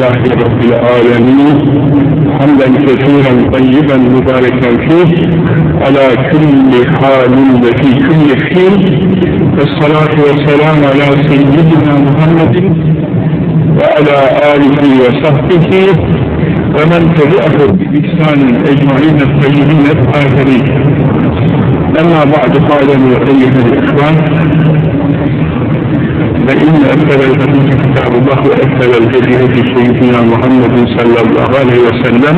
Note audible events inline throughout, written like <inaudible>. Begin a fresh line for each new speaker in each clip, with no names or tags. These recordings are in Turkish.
لله رب العالمين حمدا كثيرا طيبا مباركا فيه على كل حال وفي كل حين والصلاة والسلام على سيدنا محمد وعلى آله وصحبه ومن تبعه بإحسان أجمعين الطيبين الآخرين أما بعد قال أيها الإخوان فإن أكثر الحديث كتاب الله وأكثر الهدي هدي سيدنا محمد صلى الله عليه وسلم.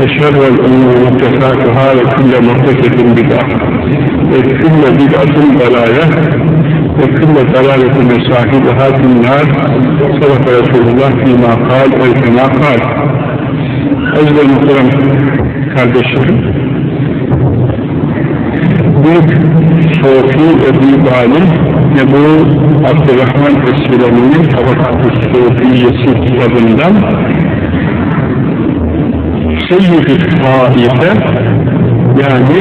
وشر الأمور محدثاتها وكل محدثة بدعة وكل بدعة ضلالة وكل ضلالة صاحبها في النار. صدق رسول الله فيما قال وكما قال. ve muhterem kardeşlerim, büyük Sofi ve büyük alim Ebu Abdurrahman Esvilemi'nin Tabakat-ı Sofiyesi kitabından Seyyid-i Taife yani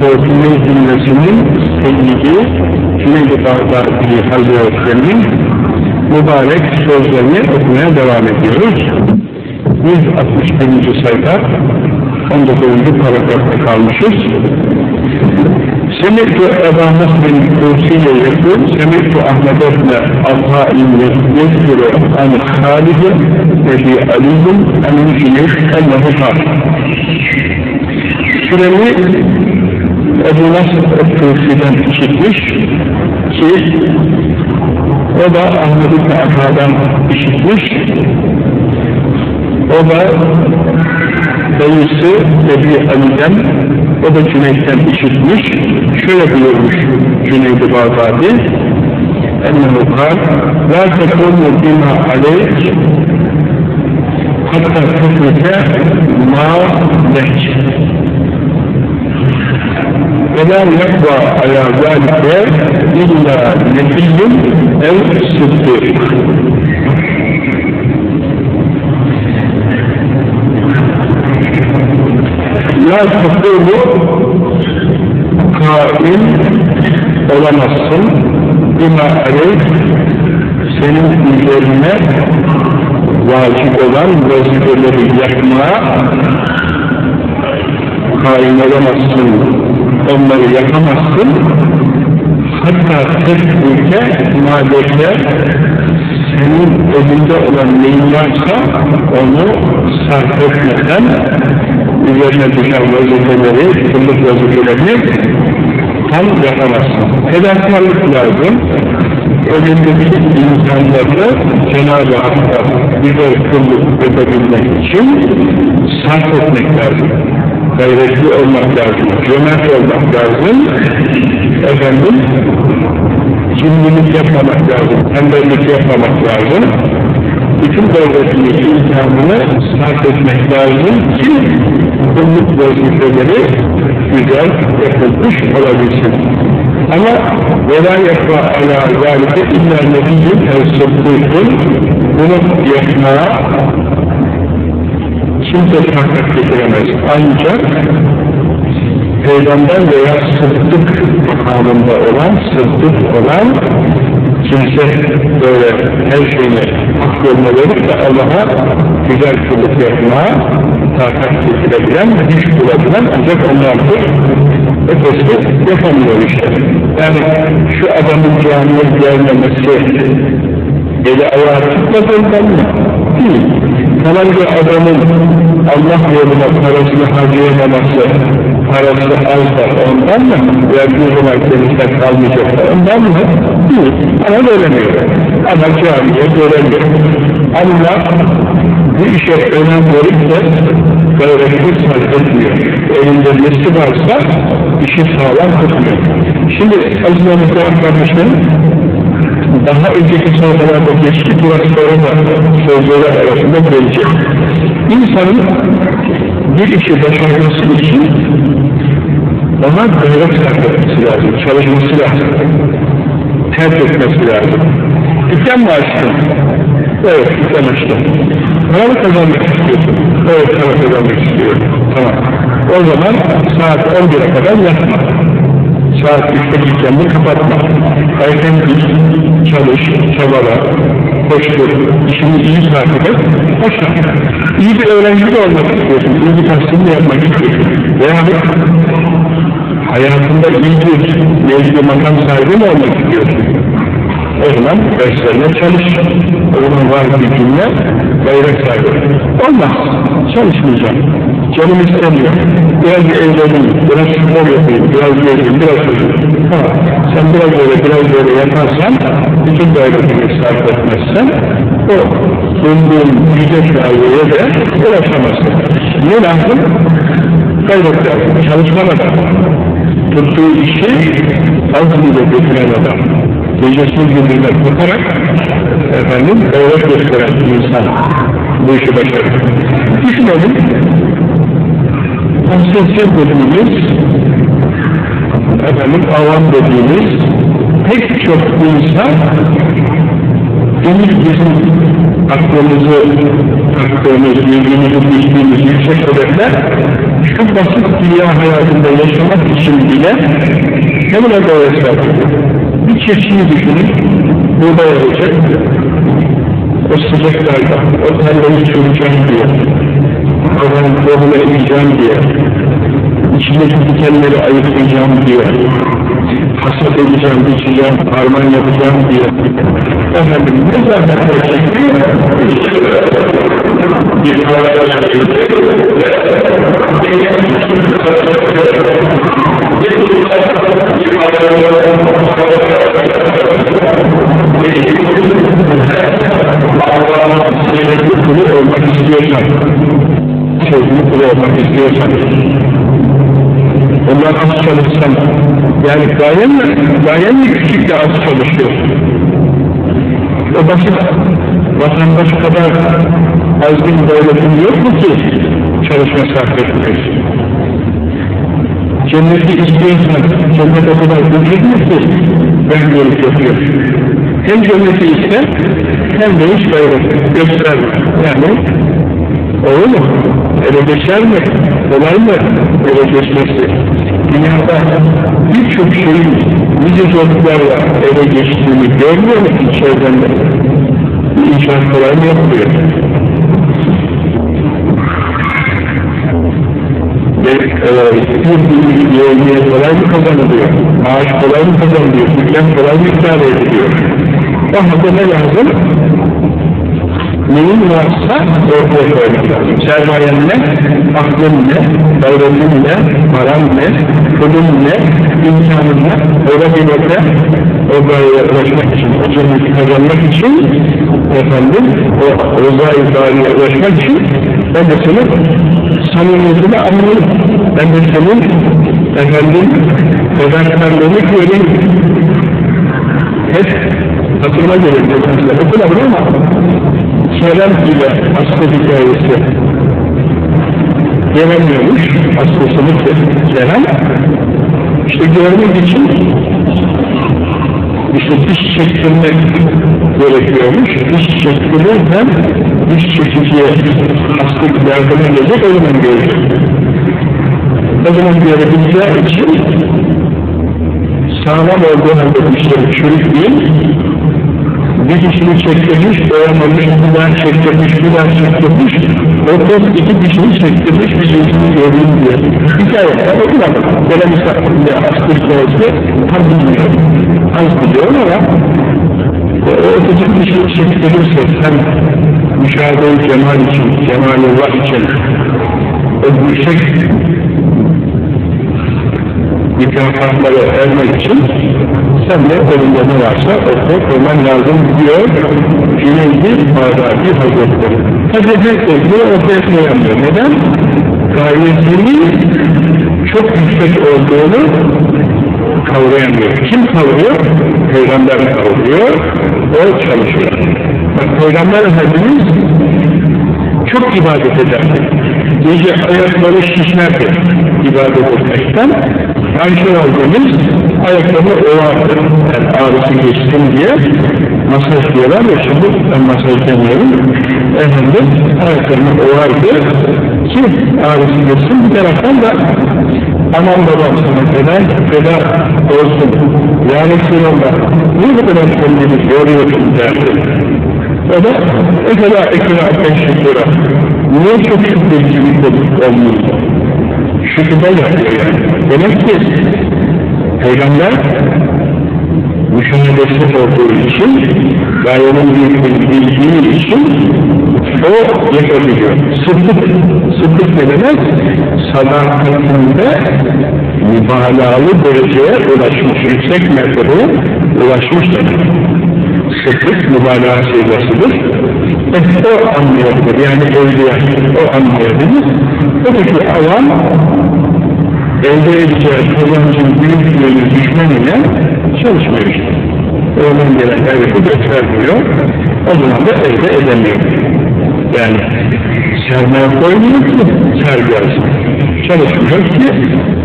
Sofiye cümlesinin Seyyidi Cüneyd-i Bağdadi Hazretleri'nin mübarek sözlerini okumaya devam ediyoruz. 161. sayfa 19. paragrafta kalmışız. سمعت أبا نصر الكوسي يقول سمعت أحمد بن عطاء يذكر عن خالد وفي علي عن الشيخ أنه قال Süremi Ebu Nasr Kusi'den işitmiş ki o da Ahmet İbni Ata'dan işitmiş o da dayısı Ebu Ali'den o da Cüneyd'den işitmiş şöyle buyurmuş Cüneyd-i Bağdadi. Ennehu kal la tekunu bima aleyk hatta tefrike ma lehç. Ve la yakva ala zalike illa nebiyyun ev sıddık La tekunu kain olamazsın. Bima aleyk senin üzerine vacip olan vazifeleri yapmaya kain olamazsın. Onları yapamazsın. Hatta tefrike maddeler senin elinde olan neyin varsa onu sarf etmeden üzerine düşen vazifeleri, kulluk vazifelerini tam yapamazsın. Fedakarlık lazım. Önündeki insanları Cenab-ı Hak'ta güzel kulluk yapabilmek için sarf etmek lazım. Gayretli olmak lazım. Cömert olmak lazım. Efendim, cimrilik yapmamak lazım. Tembellik yapmamak lazım bütün devletini, imkanını sarf etmek lazım ki kulluk vazifeleri güzel yapılmış olabilsin. Ama وَلَا يَفْرَ عَلَى ذَٰلِكَ اِلَّا نَبِيٌّ اَوْسَبْدُكُنْ Bunu yapmaya kimse takat getiremez. Ancak Peygamber veya sıddık makamında olan, sıddık olan kimse böyle her şeyini hak yoluna verip de Allah'a güzel kulluk yapmaya takat getirebilen, güç bulabilen ancak onlardır. Ötesi yapamıyor işte. Yani şu adamın camiye gelmemesi eli ayağı tutmadığından mı? Değil. Falanca adamın Allah yoluna parasını harcayamaması, parası az da ondan mı? Verdiği zaman kendisine kalmayacak da ondan mı? Değil. Ama veremiyor. Ama camiye göremiyor. Allah bu işe önem de gayretli sarf etmiyor. Elinde nesi varsa işi sağlam tutmuyor. Şimdi aziz ve muhtemelen kardeşlerim, daha önceki sayfalarda geçti, sonra da sözleri arasında gelecek. İnsanın bir işi başarması için ona gayret sarf etmesi lazım, çalışması lazım, terk etmesi lazım. Dükkan mı açtın? Evet, açtım. Para mı kazanmak istiyorsun? Evet, para kazanmak istiyorum. Tamam. O zaman saat 11'e kadar yatma. saat 3'te dükkanını kapatma. Erken git, çalış, çabala, koştur, işini iyi takip et, başla. İyi bir öğrenci de olmak istiyorsun, iyi bir tahsil de yapmak istiyorsun. Veya hayatında iyi bir mevzu makam sahibi mi olmak istiyorsun? O zaman derslerine çalış. O zaman var gücünle gayret sahibi. Olmaz. Çalışmayacağım. Canım istemiyor. Biraz eğleneyim, biraz spor yapayım, biraz gezeyim, biraz gezeyim. Ha, sen biraz böyle, biraz böyle yaparsan, bütün gayretini sarf etmezsen, o bulunduğun yüce şaireye de ulaşamazsın. Ne lazım? Gayret lazım, çalışma lazım. Tuttuğu işi azmiyle götüren adam gecesini gündüzler kurtarak efendim gayret gösteren insan. Bu işi başarır. Düşünelim. Konsensiyon dediğimiz efendim avam dediğimiz pek çok insan benim bizim aklımızı taktığımız, bilgimizi bildiğimiz yüksek hedefler şu basit dünya hayatında yaşamak için bile ne kadar gayret sarf bir çiftçiyi düşünün, buğday alacak, o sıcaklarda, o tarlayı süreceğim diye, oradan tohumu edeceğim diye, içindeki dikenleri ayıklayacağım diye, hasat edeceğim, biçeceğim, harman yapacağım diye, efendim ne zahmet çekiyor? Bir paraya sevgili kulu olmak istiyorsan, sevgili olmak istiyorsan, ondan az çalışsan, yani gayen mi, gayen mi küçük de az çalışıyorsun? O basit, vatandaş kadar azgın devletin yok mu ki çalışma sarf etmiyorsun? Cenneti istiyorsan, cennet o kadar ücret mi ki ben görüp yapıyorsun? Hem cenneti iste, hem de hiç gayret gösterme. Yani, olur mu? Ele geçer mi? Kolay mı? Ele geçmesi. Dünyada birçok şeyin nice zorluklarla ele geçtiğini görmüyor musun çevrende? İnşaat kolay mı yapılıyor? Bir yemeğe kolay mı kazanılıyor? Maaş kolay mı kazanılıyor? Dükkan kolay mı idare ediliyor? O ne lazım? Neyin varsa ortaya koymak lazım. Sermayen ne? Aklın ne? Gayretin ne? Paran ne? Kılın ne? İmkanın ne? Yerde o gayreye ulaşmak için, o cenneti kazanmak için efendim, o rıza-i dâriye ulaşmak için ben de senin samimiyetini anlayayım. Ben de senin efendim fedakarlığını göreyim. Hep hatırıma gelir mesela. Okunabilir ama Kerem ile aslı hikayesi göremiyormuş. Aslısını Kerem işte görmek için işte diş çektirmek gerekiyormuş. Diş çektirirken diş çekiciye aslı yardım edecek o zaman görecek. O zaman görebileceği için sağlam olduğu halde dişleri çürük değil, bir dişini çektirmiş, bir daha çektirmiş, daha çektirmiş, orada iki dişini çektirmiş, bir yüzünü göreyim diye. Hikaye, ben okumadım. Böyle misafirinde asıl hikayesi tam bilmiyor. Az biliyorum ama o öteki dişini çektirirse sen müşahede-i cemal için, cemal-i için o yüksek mükafatları ermek için sen de elinde ne varsa ortaya koyman lazım diyor Cüneydi Bağdadi Hazretleri. Hazreti ilgili ortaya koyamıyor. Neden? Gayretinin çok yüksek olduğunu kavrayamıyor. Kim kavruyor? Peygamber kavruyor, o çalışıyor. Bak Peygamber Efendimiz çok ibadet ederdi. Gece ayakları şişlerdi ibadet etmekten. Ayşe validemiz ayaklarını ovardı. Yani ağrısı geçsin diye masaj diyorlar ya şimdi ben masaj demiyorum. Efendim ayaklarını ovardı ki ağrısı geçsin. Bir taraftan da Aman babam sana feda, feda olsun. Ya Resulallah, niye bu kadar kendini yoruyorsun derdi. O da, o kadar ekran şüküra. Niye çok şüpheci bir çocuk olmuyor? Şükürde yapıyor yani. Demek ki, Peygamber, müşahedesi olduğu için, gayenin bildiği için, o yapabiliyor. Sıddık, sıddık ne demek? Sadakatinde mübalağalı dereceye ulaşmış, yüksek mertebeye ulaşmış demek. Sıddık mübalağa sigasıdır. E, o anlayabilir, yani evliya, o anlayabilir. Öteki alan, elde edeceği kazancın büyüklüğünü düşmanıyla çalışmıyor işte. Oradan gelen evi göstermiyor, o zaman da elde edemiyor. Yani sermaye koymuyor ki sergi alsın. Çalışmıyor ki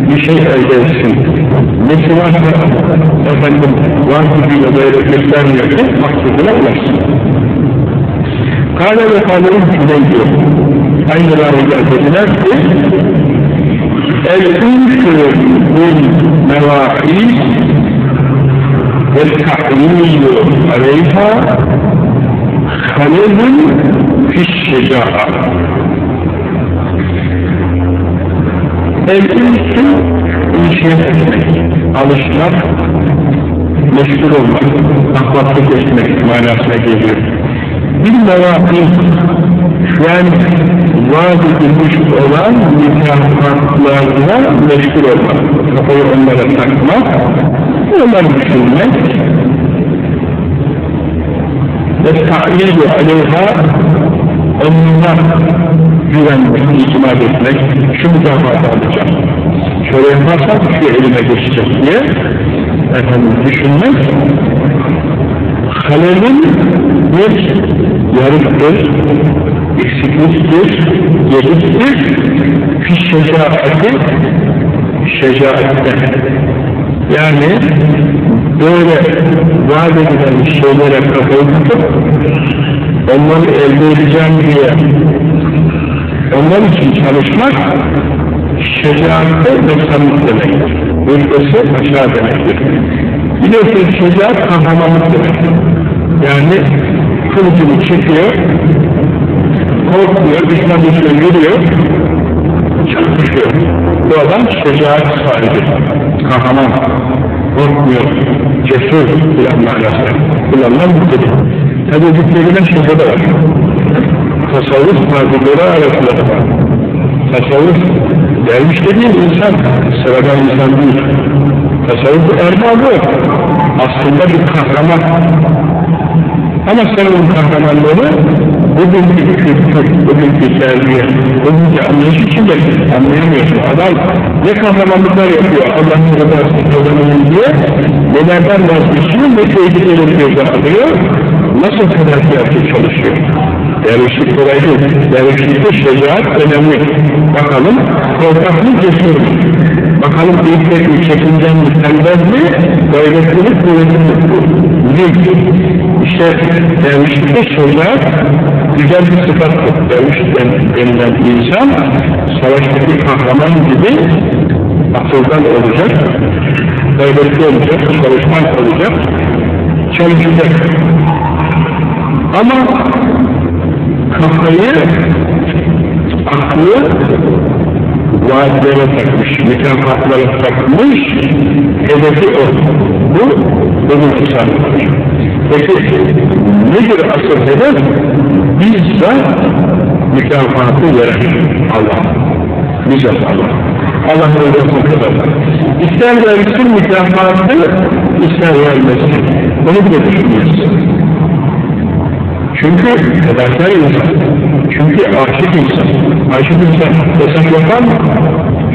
bir şey elde etsin. Nesi varsa efendim var gücüyle gayret göstermiyor ki maksuduna ulaşsın. Kâle ve kâlerin Cüneydi aynı rahiyla dediler ki el-ünkü bil mevâhî ve ta'lîlü aleyha halilun fişşeca'a el-ünkü inşiyat etmek, alışmak, meşgul olmak, ahlaklık etmek manasına geliyor. Bir mevâhî yani vaat edilmiş olan mükaffatlarına meşgul olmak, kafayı onlara takmak, onları düşünmek ve ta'yidu aleyha onunla güvenmek, itimat etmek, şu mükafatı alacağım. Şöyle yaparsam şu elime geçecek diye efendim düşünmek halelin bir yarıktır, eksikliktir, gediktir, fi şecaati, şecaatten. Yani böyle vaat edilen şeylere kafayı onları elde edeceğim diye onlar için çalışmak ve samit demektir. Ülkesi aşağı demektir. Biliyorsunuz şecaat kahramanlık demek. Yani kılıcını çekiyor, korkmuyor, düşman düşman yürüyor, çarpışıyor. Bu adam şecaat sahibi, kahraman, korkmuyor, cesur filan manasına kullanılan dedi. Tabi ödüklerinden şurada da var. Tasavvuf fazlaları arasında da var. Tasavvuf derviş dediğin insan, sıradan insan değil. Tasavvuf erbabı aslında bir kahraman. Ama sen onun kahramanları bugünkü kültür, bugünkü terbiye, bugünkü anlayış içinde anlayamıyorsun. Adam ne kahramanlıklar yapıyor Allah'ın rızasını kazanayım diye nelerden vazgeçiyor ve tehlikeleri göze alıyor. Nasıl fedakarlık çalışıyor? Dervişlik değil. Dervişlikte şecaat önemli. Bakalım korkak mı cesur mu? Bakalım büyükler mi, çekincen mi, tembel mi, gayretli mi, kuvvetli mi? İşte dervişlikte şecaat güzel bir sıfattır. Derviş denilen insan savaştaki kahraman gibi akıldan olacak, gayretli olacak, çalışmak olacak, çalışacak. Ama kafayı, aklı vaatlere takmış, mükafatlara takmış, hedefi o. Bu, benim kusanlıktır. Peki, nedir asıl hedef? Bizzat mükafatı veren Allah. Bizzat Allah. Allah'ın rızasını kazanır. İster versin mükafatı, ister vermesin. Onu bile düşünüyorsun. Çünkü fedakar insan, çünkü aşık insan, aşık insan hesap yapar mı?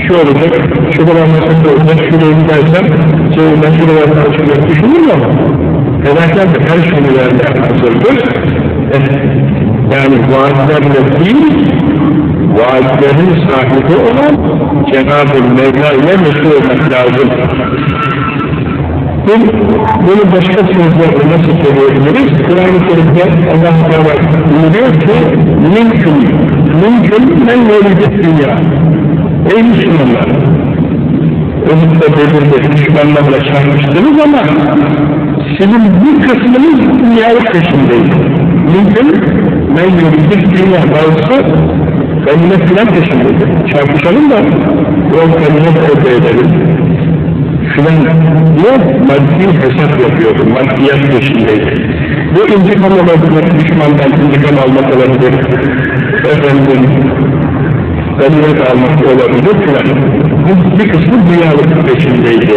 Şu olacak, şu kadar mesaj olacak, şuraya gidersem, cebimden şuraya açılacak, düşünür mü ama? Fedakar da her vermeye hazırdır. Yani vaatlerle değil, vaatlerin sahibi olan Cenab-ı Mevla ile meşhur olmak lazım. Bunu, bunu başka sözlerle nasıl söyleyebiliriz? Kur'an-ı Kerim'de Allah-u Teala buyuruyor ki mümkün, mümkün men verecek dünya. Ey Müslümanlar! Ölümde belirde düşmanlarla çarpıştınız ama sizin bir kısmınız dünyalık peşindeydi. Mümkün, men yürüdük dünya bazısı ganimet filan peşindeydi. Çarpışalım da yol ganimet elde edelim. Filan diye maddi hesap yapıyordu, maddiyat peşindeydi. Bu intikam olabilir, düşmandan intikam almak olabilir. Efendim, ganimet almak olabilir filan. Bir kısmı dünyalık peşindeydi.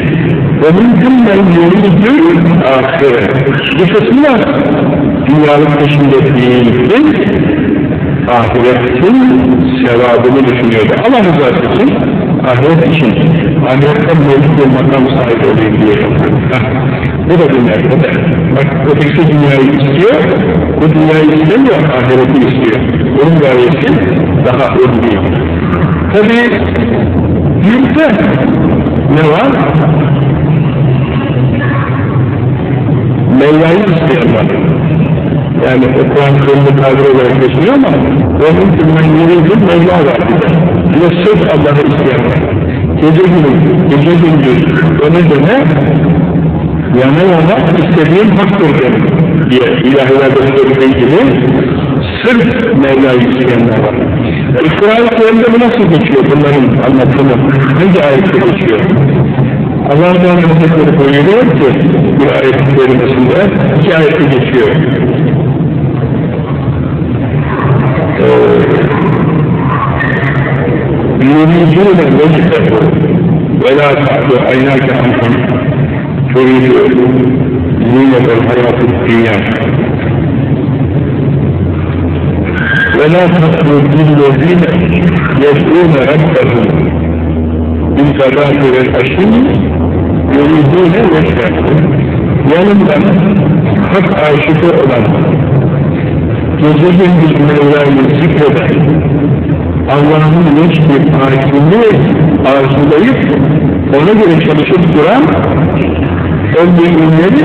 Ve mümkün men yürüdür ahiret. Bir kısmı da dünyalık peşinde değildi. Ahiretin sevabını düşünüyordu. Allah rızası için, ahiret için. Ahiretten mevcut makam sahibi olayım diye. Bu da dünyada da. Bak ötekisi dünyayı istiyor, bu dünyayı istemiyor, ahireti istiyor. Onun gayesi daha önemli. Tabi yurtta ne var? Mevla'yı isteyen var. Yani o Kur'an kırmızı tabir olarak geçiyor ama onun tümden yeri bir Mevla var bir de sırf Allah'ı isteyen var. Gece gündüz, gece gündüz öne döne yana yana istediğim haktır diye ilahilerde söylediği gibi sırf Mevla'yı isteyenler var. Kur'an-ı Kerim'de bu nasıl geçiyor bunların anlatımı? Hangi ayette geçiyor? Allah Teala Hazretleri buyuruyor ki bir ayet-i kerimesinde iki ayette geçiyor. يريدون وجهه ولا تعد عيناك عنهم تريد زينة الحياة الدنيا ولا تطلب للذين يدعون ربهم بالتبادل الأشم يريدون وجهه yanından hak aşıkı olan gece gündüz Mevla'yı zikreden Allah'ın neç bir hakimini arzulayıp ona göre çalışıp duran o müminleri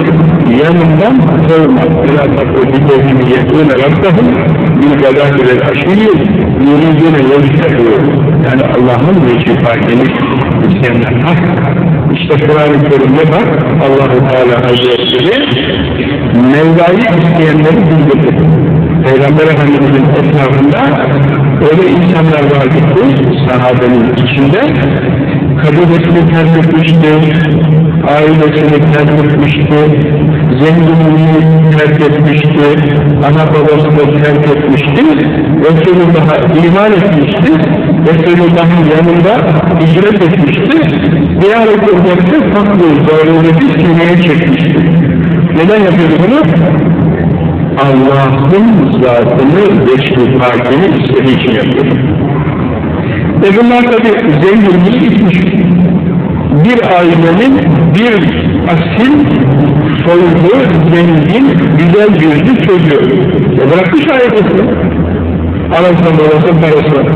yanından kovmak. Biraz o dillerimi yekûne rabbahım bir gadâfirel aşiri yürüdüğüne yolculuyor. Yani Allah'ın neçi hakimi isteyenler hak. İşte Kur'an-ı Kerim'de bak Allah-u Teala Hazretleri Mevla'yı isteyenleri bildirdi. Peygamber Efendimiz'in etrafında öyle insanlar vardı ki sahabenin içinde. Kabilesini terk ailesini terk zenginliğini terk etmişti, ana babasını terk etmişti, Resulullah'a iman etmişti, Resulullah'ın yanında hicret etmişti, ziyaret edilmekte farklı zarureti sineye çekmişti. Neden yapıyordu bunu? Allah'ın zatını geçti farkını istediği için yapıyor. E bunlar tabi zenginliği gitmiş. Bir ailenin bir asil, soylu, zengin, güzel yüzlü çocuğu. E bırakmış ailesini. Anasının babası parası.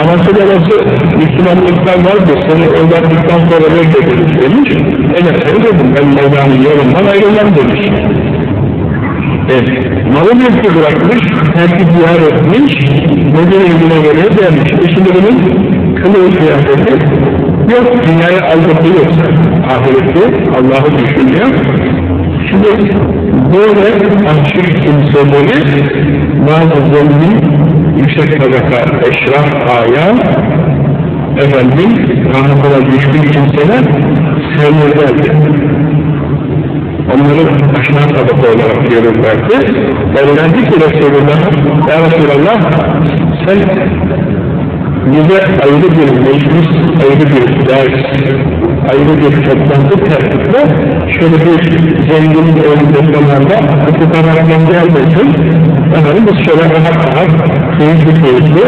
Anası babası Müslümanlıktan vazgeç, seni evlatlıktan sonra reddedilmiş demiş. Evet seni dedim, ben Mevla'nın yolundan ayrılmam demiş. Evet, malı mülkü bırakmış, terki diyar etmiş, Medine evine göre gelmiş. E şimdi bunun kılığı kıyafeti yok, dünyayı aldatıyor. Ahirette Allah'ı düşünüyor. Şimdi böyle aşık kimseleri bazı zengin, yüksek tabaka, eşraf, aya, efendim, rahmetine düşkün kimseler sevmezlerdi onları aşağı tabaka olarak görürlerdi. Derlerdi ki Resulullah, Ya Resulallah, sen bize ayrı bir meclis, ayrı bir ders, ayrı bir toplantı tertiple şöyle bir zenginin önünde zamanında bu kadar gelmesin. Efendim biz şöyle rahat rahat, keyifli keyifli,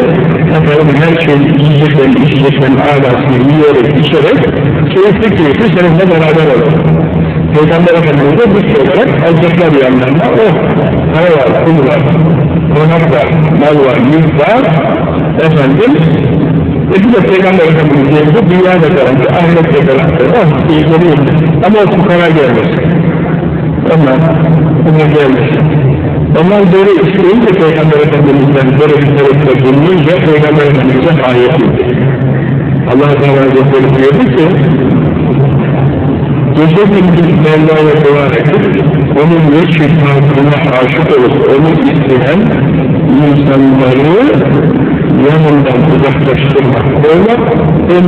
efendim her şey yiyeceklerin, içeceklerin alasını yiyerek, içerek, keyifli keyifli seninle beraber olalım. Peygamber Efendimiz'e bu olarak alacaklar yanlarına, oh, para var, pul var, konak var, mal var, mülk var, efendim, e bir de Peygamber Efendimiz yerinde dünyada garanti, ahirette garanti, oh, keyifleri yerinde. Ama o fukara gelmesin. Onlar, onlar gelmesin. Onlar böyle isteyince Peygamber Efendimiz'den böyle bir talepte bulununca Peygamber Efendimiz'e ayet Allah Teala Hazretleri buyurdu ki gece gündüz Mevla'ya dua edip onun veçhi aşık olup onu isteyen insanları yanından uzaklaştırmak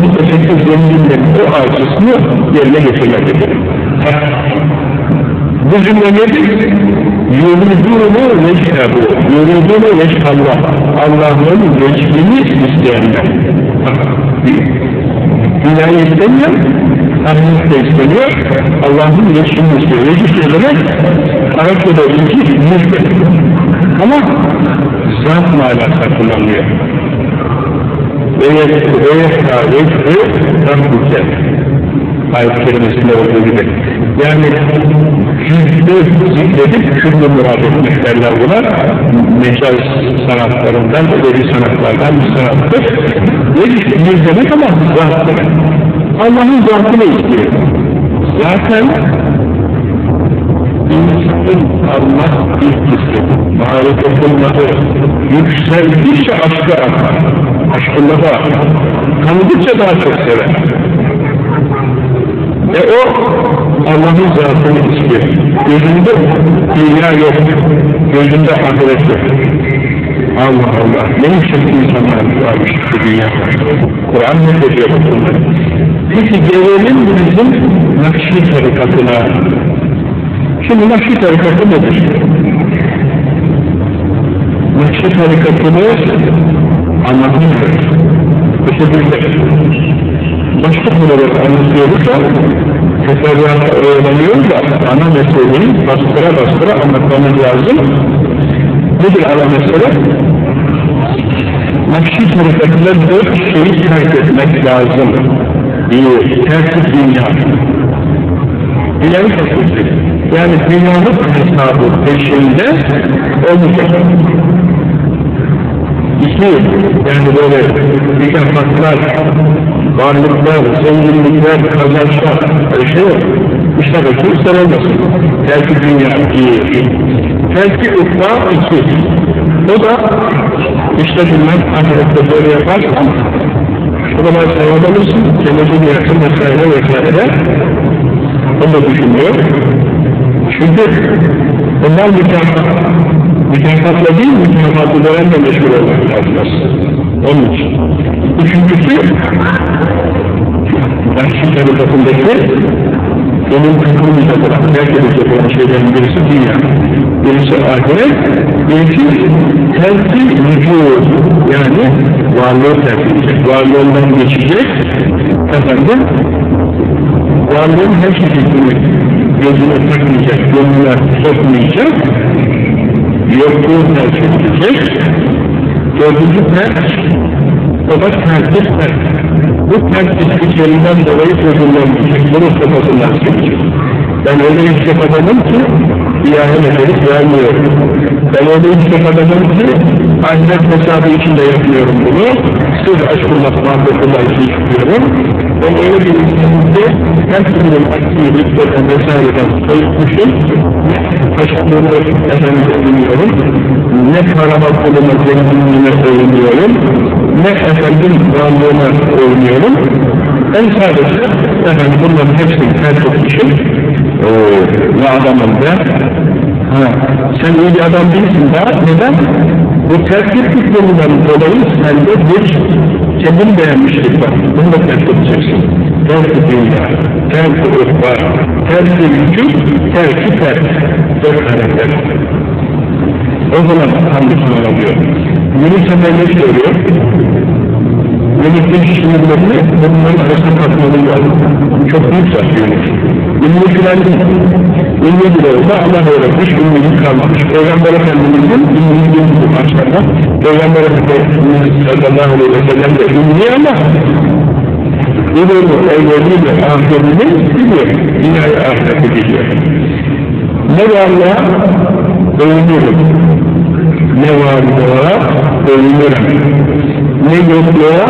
bir teşekkür zenginlerin o arzusunu yerine getirmektedir. Bu cümle nedir? Yuridûne veçhebu, yuridûne veçhallah. Allah'ın veçhini isteyenler. Dünyayı istemiyor, ahiret de istemiyor, Allah'ın veçhini istiyor. Veçh ne demek? Arapçada iki yüzde. Ama zat manasında kullanılıyor. Ve yekta veçhü Rabbuke. Ayet kelimesinde olduğu gibi. Yani yüzde zikredip küllü murad etmek derler buna. Mecaz sanatlarından, edebi sanatlardan bir sanattır. Ve yüz demek ama zat demek. Allah'ın zatını istiyor. Zaten insanın Allah ilgisi, marifetin adı yükseldikçe aşkı artar. Aşkında da artar. Tanıdıkça daha çok sever. E o Allah'ın zatını istiyor. Gözünde dünya yok. Gözünde ahiret yok. Allah Allah. Ne yüksek insanlar varmış bu dünyada. Kur'an ne diyor bunlar? Peki gelelim bizim Nakşi tarikatına. Şimdi Nakşi tarikatı nedir? Nakşi tarikatını anlatıyoruz. İşte bizde başka konuları anlatıyoruz da teferruata öğreniyoruz da ana meseleyi bastıra bastıra anlatmamız lazım. Nedir ana mesele? Nakşi tarikatında dört şeyi terk etmek lazım. Bir, terk dünya. Terk etmek. Yani dünyanın hesabı peşinde olmayacak. İki, yani böyle mükafatlar, varlıklar, zenginlikler, kazançlar, öyle şey yok. İşte bakın ister olmasın. Terki dünya bir. Terki ukba iki. O da işte bilmem ahirette böyle yaparsan o zaman sevap alırsın, cennetin yakın vesaire vesaire. Onu da düşünüyor. Çünkü bunlar mükafat. Mükafatla değil, mükafatı verenle meşgul olmak lazım. Onun için. Üçüncüsü, Nakşi tarikatındaki onun takılmayacak olan, terk edecek olan şeylerin birisi dünya, birisi ahiret, birisi terk-i vücud, yani varlığı terk edecek, varlığından geçecek, efendim, varlığın her şeyini gözüne takmayacak, gönlüne sokmayacak, yokluğu terk edecek, dördüncü terk, o da terk terk. Bu terk ettiklerinden dolayı çözümlenmeyecek, bunun kafasından çekecek. Ben öyle yüksek adamım ki, ilahi meselik vermiyorum. Ben öyle adamım ki, ahiret hesabı içinde yapmıyorum bunu, sırf aşkullah, muhabbetlullah için yapıyorum. Ben öyle bir insanımda, her türlü aktivitlerden vesaireden soyutmuşum, aşkımı efendim bilmiyorum, ne karama kuluma zenginliğine övünüyorum, ne efendim varlığına övünüyorum, en sadece efendim bunların hepsini terk etmişim, ooo ne adamım be, sen iyi bir adam değilsin daha, neden? Bu terk ettiklerinden dolayı sende bir kendini beğenmişlik var, bunu da terk edeceksin. Terk-i dünya, terk-i ırkva, terk-i vücut, terk-i terk, dört karakter. O zaman hangisini alıyor? Yunus Emre ne söylüyor? Yunus'un şiirlerini bunların arasında katmanı lazım. Çok büyük Yunus. Ünlü filan değil. Ünlü bile olsa Allah öğretmiş, ünlülük kalmamış. Peygamber Efendimiz'in ünlülüğü bu maçlarda. Peygamber Efendimiz sallallahu aleyhi ve sellem de ünlü ama İlmi, evliliğini, ahiretini biliyor. Dünyayı ahireti biliyor. Ne varlığa övünürüm. Ne varlığa övünürüm. Ne yokluğa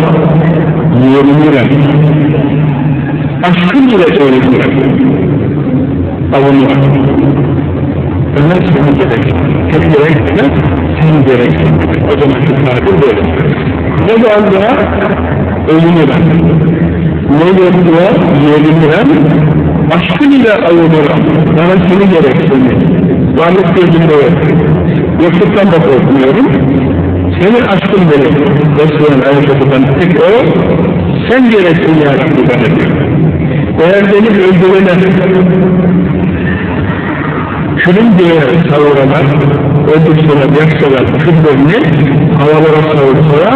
yeminirem. Aşkın ile övünürüm. Avunurum. Ömer seni gerek. Hep gerek demez, sen gerek. O zaman şu tabir böyle. Ne varlığa övünürem. Ne yokluğa yeğlenirem, aşkın ile avunurem. Bana seni gereksinir. Varlık gözümde yok. Yokluktan da korkmuyorum. Senin aşkın benim. Resmen ayakkabıdan tek o. Sen gereksin ya Rabbi bana diyor. Eğer beni öldürene külün diye savuralar, öldürseler, yaksalar, küllerini havalara savursalar,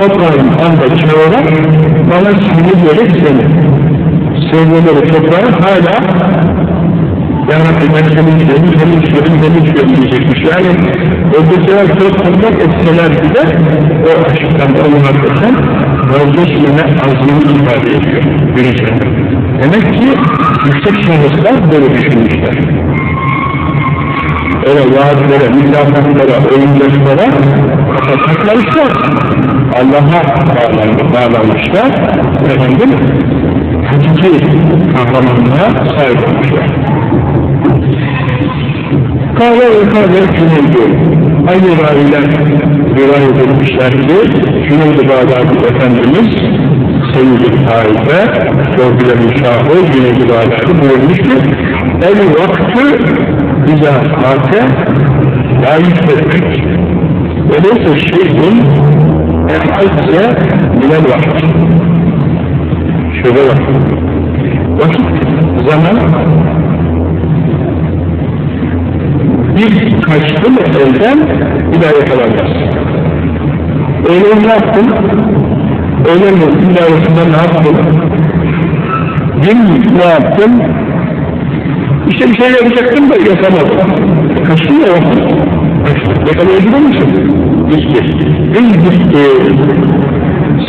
toprağın anda çağırar, bana seni gerek seni. Sevgileri toprağı hala ya Rabbi ben senin istedim, senin istedim, senin istedim diyecekmiş. Yani öldürseler, söz kontak etseler bile o aşktan olmaktan vazgeçmeme azmini ifade ediyor. Birinci. Demek ki yüksek şahıslar böyle düşünmüşler öyle vaazlara, mülafatlara, oyunlaşlara kafa takmamışlar. Allah'a bağlanmışlar. Efendim, hakiki kahramanlığa sahip olmuşlar. Kahve ve kahve Cüneyd'i. Aynı raviler rivayet edilmişler ki Cüneyd-i Bağdadi Efendimiz Seyyid-i Taife Sorguların Şahı Cüneyd-i Bağdadi buyurmuş ki El vakti bize mate la yüksetmek ve neyse şeyhun en azze minel vakit şöyle bak vakit zaman bir kaçtı mı elden bir daha yakalanmaz. Öyle ne yaptın? Öyle mi? İlavesinde ne yaptın dün ne yaptın işte bir şey yapacaktım da yapamadım. Kaçtı ya. Kaçtı. Yakalayabilir misin? Gitti. Gün gitti.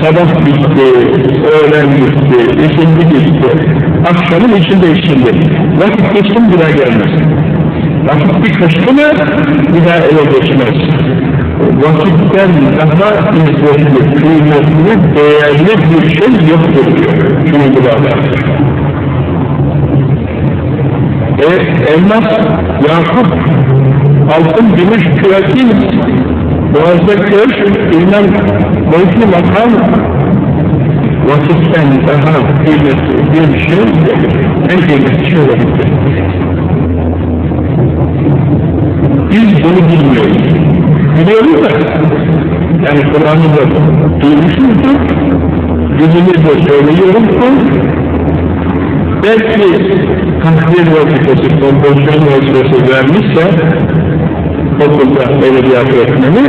Sabah bitti. Öğlen bitti. Esindi bitti. Akşamın içinde içinde. Vakit geçtim bir daha gelmez. Vakit bir kaçtı mı bir daha eve geçmez. Vakitten daha izzetli, kıymetli, değerli bir şey yoktur diyor. Şunu bu e, elmas, yakut, altın, gümüş, küretin, boğazda köş, bilmem, boyutlu makam, vakitten daha kıymetli bir şey, en kıymetli şey olabilir. Biz bunu bilmiyoruz. Biliyoruz da, yani Kur'an'ı da duymuşuzdur, dilimizde söylüyoruz belki takdir vazifesi, kompozisyon vazifesi vermişse okulda edebiyat öğretmeni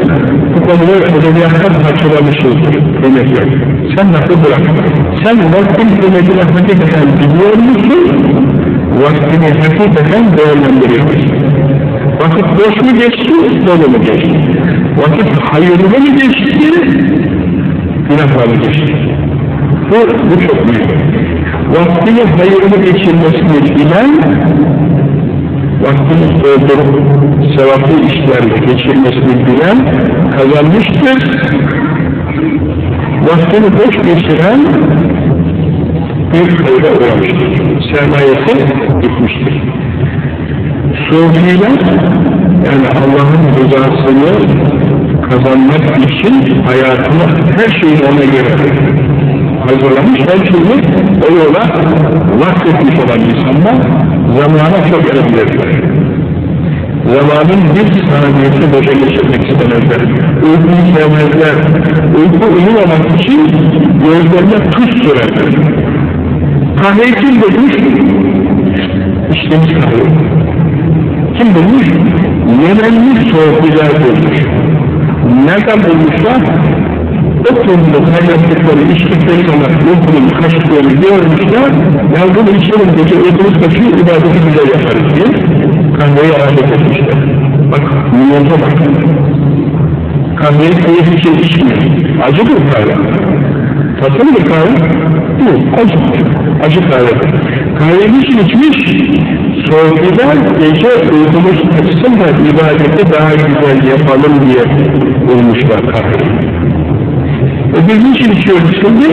bu konuda edebiyattan kaçırmışızdır demek yok. Sen nasıl bırak? Sen vaktin kıymetini hakikaten biliyor musun? Vaktini hakikaten değerlendiriyor musun? Vakit boş mu geçti, dolu mu geçti? Vakit hayırlı mı geçti, günahla mı geçti? Bu, bu çok mühim vaktini hayırlı geçirmesini bilen, vaktini öldürüp sevaplı işlerle geçirmesini bilen kazanmıştır. Vaktini boş geçiren bir hayra uğramıştır. Sermayesi gitmiştir. Sufiler, yani Allah'ın rızasını kazanmak için hayatını, her şeyi ona göre hazırlamış, her şeyi o yola vakfetmiş olan insanlar zamana çok önemlidirler. Zamanın bir saniyesi boşa geçirmek istemezler. Uykuyu sevmezler. Uyku uyumamak için gözlerine tuz sürerler. Kahveyi kim bulmuş? İçtiğimiz kahve. Kim bulmuş? Yemenli soğuk güzel bulmuş. Nereden bulmuşlar? Konuda kaynattıkları, içtikleri zaman ruhunun kaçtıklarını görmüşler, ya bunu gece ödümüz kaçıyor, ibadeti güzel yaparız diye kahveyi adet etmişler. Bak, milyonda bak. Kahveyi keyif için içmiyor. Acı bir kahve. Tatlı mı kahve? Yok, acı. Acı kahve. Kahveyi için içmiş, soğukluda gece uykumuz açsın da ibadeti daha güzel yapalım diye bulmuşlar kahveyi. E biz niçin içiyoruz şimdi?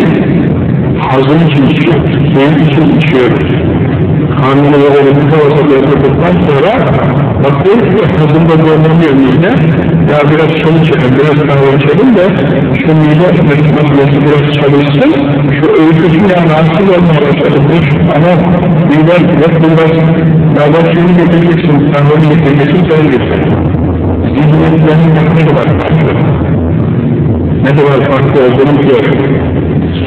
Hazım için içiyoruz, keyif için içiyoruz. karnını böyle bir havası yapıldıktan sonra bakıyor ki hazımda zorlanıyor mide. Ya biraz çay içelim, biraz kahve içelim de şu mide makinesi biraz çalışsın. Şu öyküsü ya rahatsız olmaya başladı. Dur ama miden yok biraz ya bak şunu getireceksin, kahveni getireceksin, sen getir. Zihniyetlerin ne kadar farklı. Ne kadar farklı olduğunu biliyorum.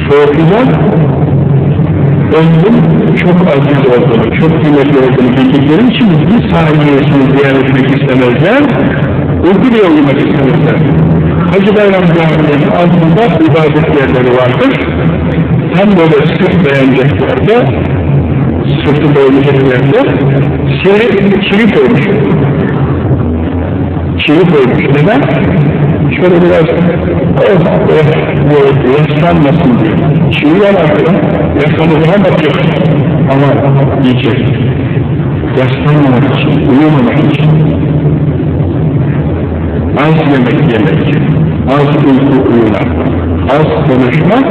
Soğutudan ömrün çok aziz olduğunu, çok kıymetli olduğunu bildikleri için bir saniyesini ziyan etmek istemezler, bile uyumak istemezler. Hacı Bayram Camii'nin altında ibadet yerleri vardır. Hem böyle sırt yerde, sırtı çivi, çivi koymuş. Çivi koymuş. Neden? Şöyle biraz oh, oh, yaslanmasın diye. Çivi var arkada, yaslanacağına bakıyor. Ama diyecek. Yaslanmamak için, uyumamak için. Az yemek yemek, az uyku uyumak, az konuşmak,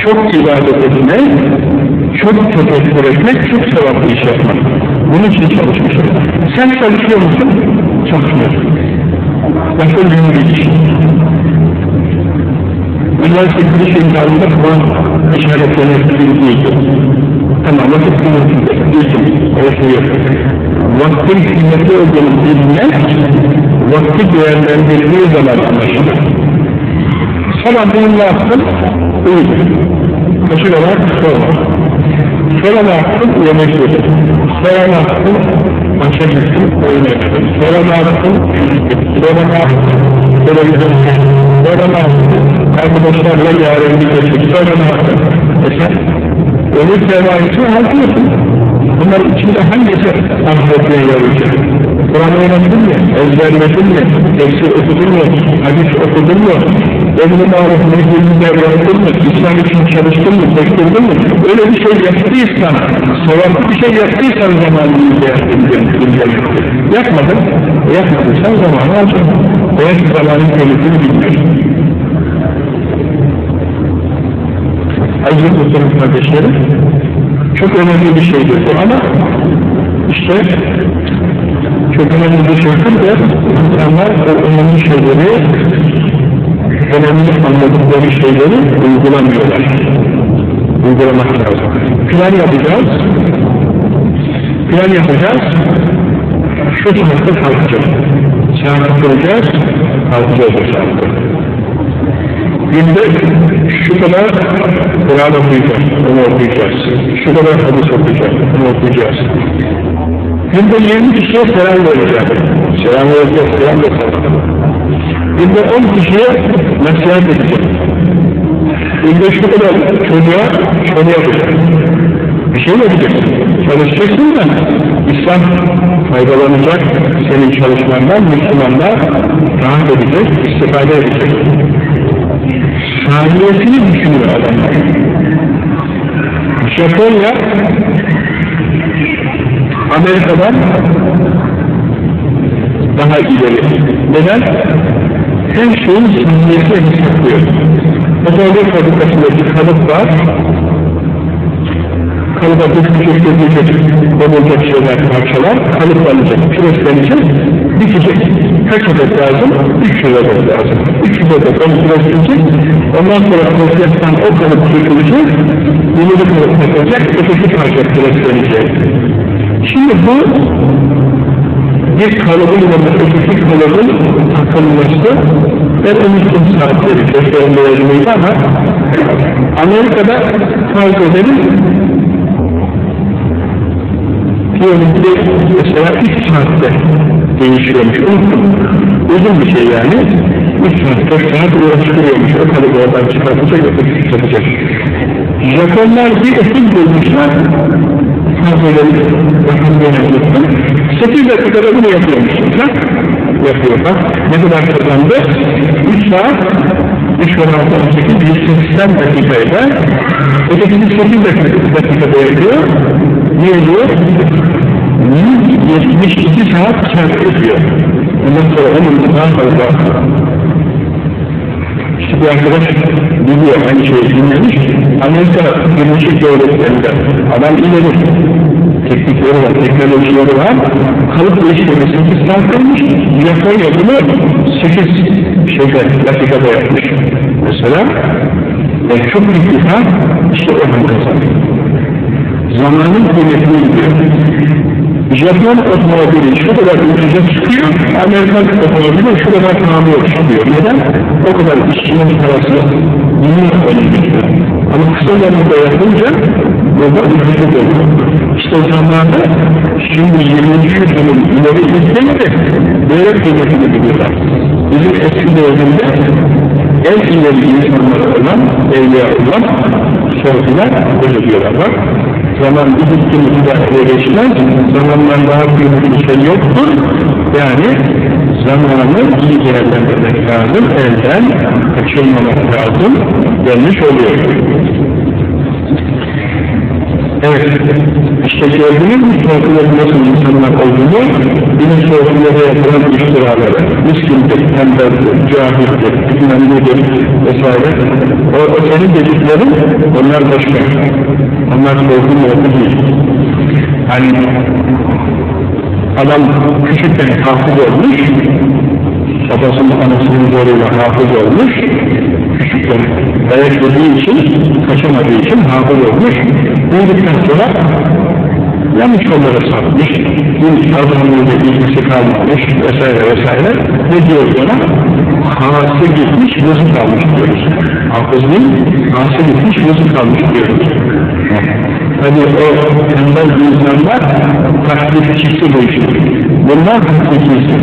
çok ibadet etmek, çok tefekkür etmek, çok sevaplı iş yapmak. Bunun için çalışmışım. Sen çalışıyor musun? Çalışmıyorsun. Bir iş. Üniversite giriş imkanında Kur'an işaretlerine değildi. Tamam, vakit kıymetinde. Öyle şey yok. Vaktin kıymetli olduğunu bilmek, vakti değerlendirildiği zaman anlaşılır. Sabah ne yaptın? Uyudum. Kaçır olarak sorma. Sonra ne yaptın? Yemek yedim. Sonra ne yaptın? Maça gittim, oyun yaptım. Sonra ne yaptın? Sonra ne yaptın? Televizyon Yaptın? Arkadaşlarla yarın bir geçtik. Sonra ne yaptın? E sen ölür tevahisini harcıyorsun. Bunlar içinde hangisi ahiretine yarayacak? Kur'an öğrendin mi? Ezberledin mi? Tefsir okudun mu? Hadis okudun mu? Emri maruf meclisinde yaptın mı? İslam için çalıştın mı? Bektirdin mi? Öyle bir şey yaptıysan, sevaplı bir şey yaptıysan zamanını değerlendirdin. Yapmadın. Yapmadıysan zamanı alacaksın. Eğer zamanın kıymetini bilmiyorsun. Aziz muhtemelen kardeşlerim, çok önemli bir şeydir bu ama işte çok önemli bir şeydir de insanlar o önemli şeyleri önemli anladıkları şeyleri uygulamıyorlar. Uygulamak lazım. Plan yapacağız. Plan yapacağız. Şu saatte kalkacağız. Saat kuracağız. Kalkacağız. Günde şu kadar Kur'an okuyacağız, onu okuyacağız. Şu kadar hadis okuyacağız, onu okuyacağız. Günde 20 kişiye selam vereceğiz. Selam vereceğiz, selam vereceğiz. Günde 10 kişiye nasihat edeceğiz. Günde şu kadar çocuğa şunu yapacağız. Bir şey yapacaksın. Çalışacaksın da İslam faydalanacak senin çalışmandan, Müslümanlar rahat edecek, istifade edecek saniyesini düşünüyor adamlar. Japonya Amerika'dan daha ileri. Neden? Her şeyin saniyesini hesaplıyor. Otomobil fabrikasında bir kalıp var. Kalıba dökülecek, dökülecek, konulacak şeyler, parçalar, kalıplanacak, preslenecek, bitecek. Kaç adet lazım? 300 adet lazım. 300 adet onu preslenecek, ondan sonra presletten o kalıp dökülecek, yeni bir kalıp takılacak, öteki parça preslenecek. Şimdi bu bir kalıbın ile öteki kalıbın takılması ben unuttum saatleri, gösterimde yazılıydı ama Amerika'da farz edelim diyelim ki mesela 3 saatte değişiyormuş, unuttum. Uzun bir şey yani. 3 saat, 4 saat uğraştırıyormuş. O kalıbı oradan çıkartacak, öteki çıkartacak. Japonlar bir ekim bulmuşlar. Fazlaları bakın yönetmişler. 8 dakikada bunu yapıyormuşlar. Yapıyorlar. Ne kadar kazandı? 3 saat 3 ve 6, 18, 180 dakikayla ötekini 8 dakikada yapıyor. Ne ediyor? 172 saat çarpı ediyor. Ondan sonra onun daha fazla işte bir arkadaş biliyor aynı şeyi dinlemiş. Amerika Birleşik Devletleri'nde adam ileri teknikleri var, teknolojileri var. Kalıp değiştirme 8 saat kalmış. Japon yapımı 8 şeyde, dakikada yapmış. Mesela e, çok büyük bir fark işte oradan kazanıyor. Zamanın kıymetini biliyor. Japon otomobili şu kadar ucuza çıkıyor, Amerikan otomobili şu kadar pahalıya çıkıyor. Neden? O kadar işçinin parası yeni önemli. Ama kısa zamanda yapınca burada ucuza oluyor. İşte zamanda şimdi 20. yüzyılın ileri gittiğinde böyle kıymetini biliyorlar. Bizim eski dönemde en ileri insanlar olan, evliya olan sofiler böyle diyorlar. Zaman bir bir daha ele geçmez, zamandan daha kıymetli şey yoktur. Yani zamanı iyi değerlendirmek lazım, elden kaçırmamak lazım, gelmiş oluyor. Evet, işte gördünüz mü sohbetlerin nasıl insanlar olduğunu, bilim sohbetlere yapılan iftiraları, miskindir, tembeldir, cahildir, bilmem nedir vesaire. O, o senin dediklerin, onlar başka. Onlar sohbet yolu değil. Hani adam küçükken hafız olmuş, babasının anasının zoruyla hafız olmuş, küçükken dayak yediği için, kaçamadığı için hafız olmuş, büyüdükten sonra yanlış yollara sapmış, bir kazanımıyla ilgisi kalmamış vesaire vesaire. Ne diyor ona? Hası gitmiş, vızı kalmış diyoruz. Hafızlığın hası gitmiş, vızı kalmış diyoruz. Hani o tembel insanlar taklitçisi bu işin. Bunlar hakikisi.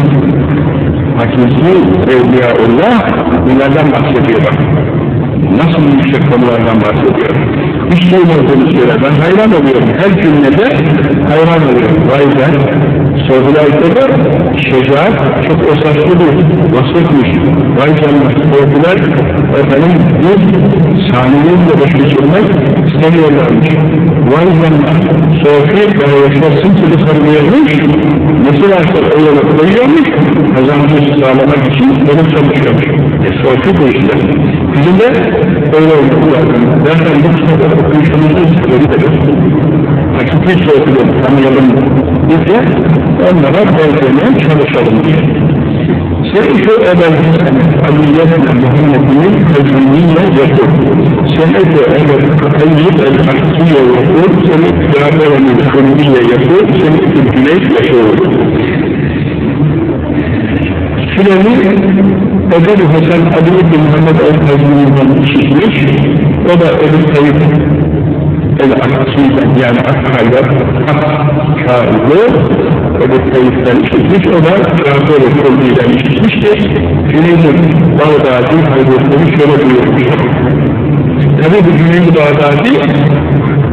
Hakiki Evliyaullah bunlardan bahsediyor bak. Nasıl yüksek konulardan bahsediyor. Hiç duymadığını söyler. Ben hayran oluyorum. Her cümlede hayran oluyorum. Vay be. Sorgulayda da şecaat çok esaslı bir vasıfmış. Vay canına. Sorgular efendim bir saniyeyle baş geçirmek istemiyorlarmış. Vay canına. Sofi ve yaşarsın seni sarılıyormuş. Nesi varsa o yola koyuyormuş. Kazancı sağlamak için benim çalışıyormuş. E sofi bu işte. Bizim de öyle olmak lazım. Derken bu kitabı okuyuşumuzun sebebi de vakitli şekilde tanıyalım diye onlara benzemeye çalışalım diye. Sen şu ebedinsen, aliyyetine Muhammed'ini özünlüğüne yakın. Senet-i ebed katayyid el-hakiye yakın, senet-i kâbe-i hırmiye yakın, senet-i güneş yakın. Süleyman Ebedi Hasan Ali bin Muhammed el-Hazmi'nin işitmiş, o da Ebu Sayyid el-Akki'den yani Akkay'dan Akkay'lı Ebu Tayyip'ten işitmiş. O da Trabzon'un kolluğuyla işitmiş ki Cüneyd-i Bağdadi Hazretleri şöyle buyurmuş. Tabi bu Cüneyd-i Bağdadi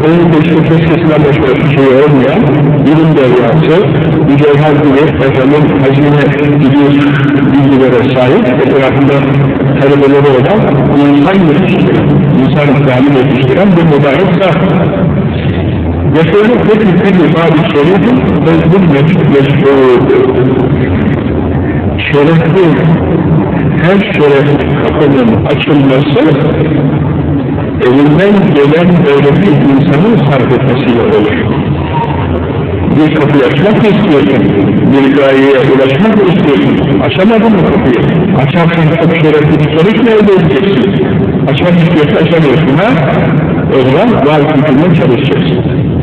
onun peşin keşkesinden başka bir şey olmayan bilim deryası, mücevher gibi efendim hazine gibi bilgilere sahip, etrafında talebeleri olan insan yetiştiren, insan kamil yetiştiren bir mübarek zat. Yaşarı peki peki bazı şerifin meşhurdur. Şerefli, her şeref kapının açılması elinden gelen böyle bir insanın sarf etmesiyle olur. Bir kapıyı açmak mı istiyorsun? Bir gayeye ulaşmak mı istiyorsun? Açamadın mı kapıyı? Açarsan çok şerefli bir sonuç mu elde edeceksin? Açmak istiyorsan açamıyorsun ha? O zaman var gücünle çalışacaksın.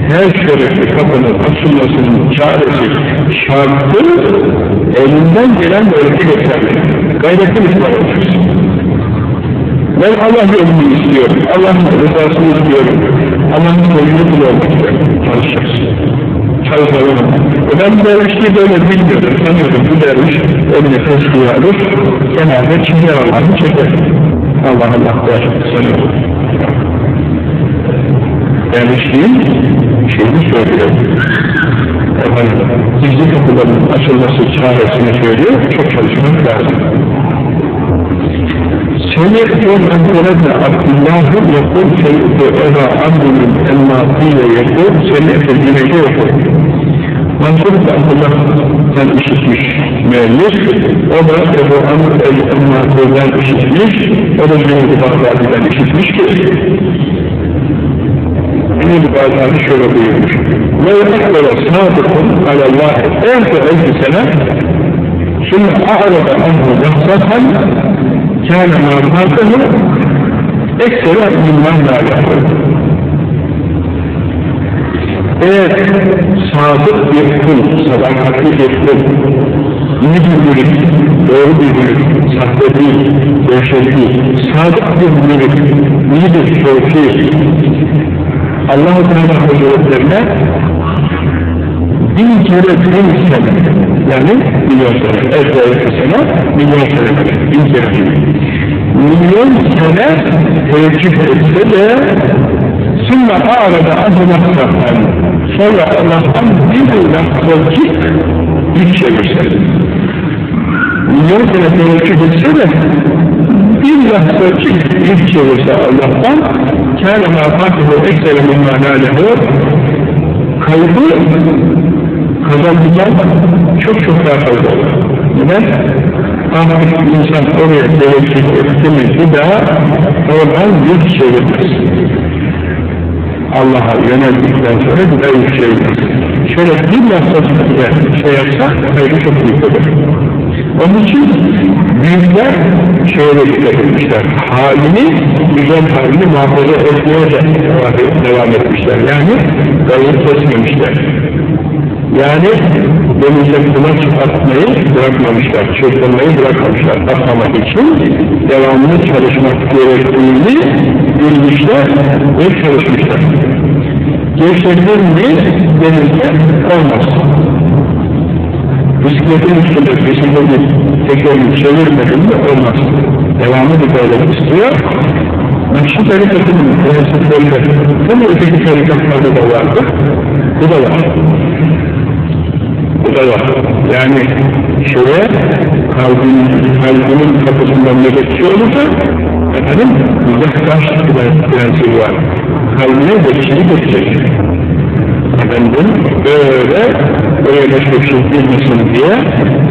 Her şerefli kapının açılmasının çaresi, şartı elinden gelen bir yeterli. Gayretli bir olacaksın. Ben Allah yolunu istiyorum, Allah'ın rızasını istiyorum, Allah'ın yolunu buluyorum istiyorum. Çalışacaksın. Çalışalım. Ben dervişliği böyle bilmiyordum, sanıyordum. Bu derviş eline tesbih alır, genelde çiğner Allah'ını çeker. Allah Allah der, sanıyordum. Dervişliğin şeyini söylüyor. Efendim, gizli kapıların açılması çaresini söylüyor, çok çalışmak lazım. فنحكم أن ترد عبد الله يقول شيء إذا عبد من الماضية يقول سمعت في الدين من منصورة عبد الله كان يشتمش ما ليش وما أبو عمر أما قولان إشتمش ورجل بعض بعد ذلك إشتمش من بعد عن الشرب يمشي ويقدر صادق على الله ألف ألف سنة ثم أعرض عنه نفسا kâne mâ mâzdahu ekseri minnan lâgâhu eğer sadık bir kul, sadakatli bir kul, iyi bir mülük, doğru bir mülük, sahte değil, gevşek değil, sadık bir mülük, iyi bir şevki, Allah-u Teala Hazretlerine bin kere bin sene yani milyon sene, ezberli sene, milyon sene, bin kere milyon sene teveccüh etse de sümme ağrada azımaktan sonra Allah'tan bir lahzacık bir çevirse milyon sene teveccüh etse de bir lahzacık bir çevirse Allah'tan. Kâne mâ fâtihu eksere min mânâlehu kaybı kazandıktan çok çok daha fazla olur. Neden? Ama insan oraya teveccüh etti bir daha oradan yüz çevirmez. Allah'a yöneldikten sonra bir daha yüz çevirmez. Şöyle bir lafzasını bile şey yapsa hayırlı çok büyük olur. Onun için büyükler şöyle dikkat etmişler. Halini, güzel halini muhafaza etmeye de devam etmişler. Yani gayet kesmemişler. Yani denize kulaç atmayı bırakmamışlar, çırpınmayı bırakmamışlar, atmamak için devamlı çalışmak gerektiğini bilmişler ve çalışmışlar. Gevşekler mi denizde olmaz. Bisikletin üstünde bisikleti tekerini çevirmedin mi olmaz. Devamlı bir gayret istiyor. Nakşi tarikatının prensiplerinde, tabi öteki tarikatlarda da vardır, bu da var bu da var. Yani şeye kalbinin, kalbinin kapısından nöbetçi olursa efendim yaklaş prensibi var. Kalbine bekçilik edecek. Efendim böyle oraya başka bir şey girmesin diye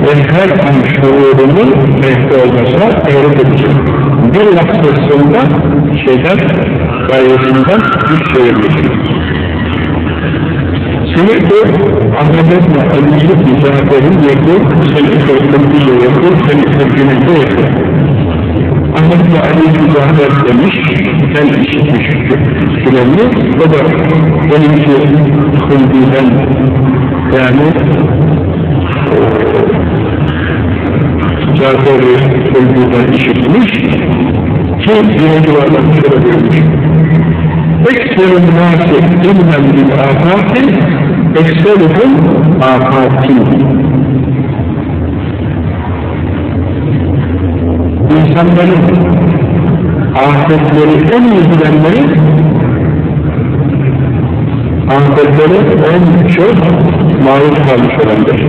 ve her an şuurunun renkli olmasına gayret edecek. Bir lafzasında şeyden, gayesinden bir şey Demek ki ahiret ve ölümcülük mücadelenin yoktu, seni sorumluluğu yoktu, seni sevginizde yoktu. Ahmet ve Ali mücadele demiş, sen işitmiş süreli, o da benimki hıldiden yani Cafer-i Hıldiden işitmiş ki birinci varlık şöyle buyurmuş. Ekserin nâsi ilmen bil âfâti ekseruhum afâtin. İnsanların afetleri en iyi bilenleri afetleri en çok maruz kalmış olandır.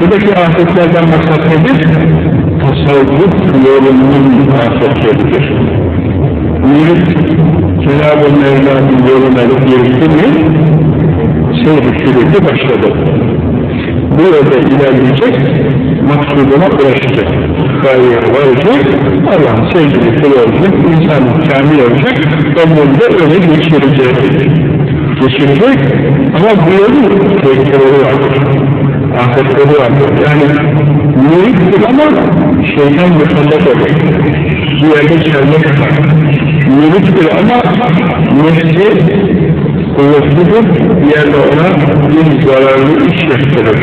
Buradaki afetlerden maksat nedir? Tasavvuf yolunun afetleridir. Mürit Cenab-ı Mevla'nın yoluna girdi mi seyri süreci başladı. Bu ilerleyecek, maksuduna ulaşacak. Gayeye varacak, Allah'ın sevgili kulu olacak, insanın kamil olacak, ömründe öyle geçirecek. Geçirecek ama bu yolun tehlikeleri vardır. Afetleri vardır. Yani mürittir ama şeytan musallat olur. Bir yerde çelme kadar. Mürittir ama nefsi kuvvetlidir, bir yerde ona bir zararlı iş yaptırır.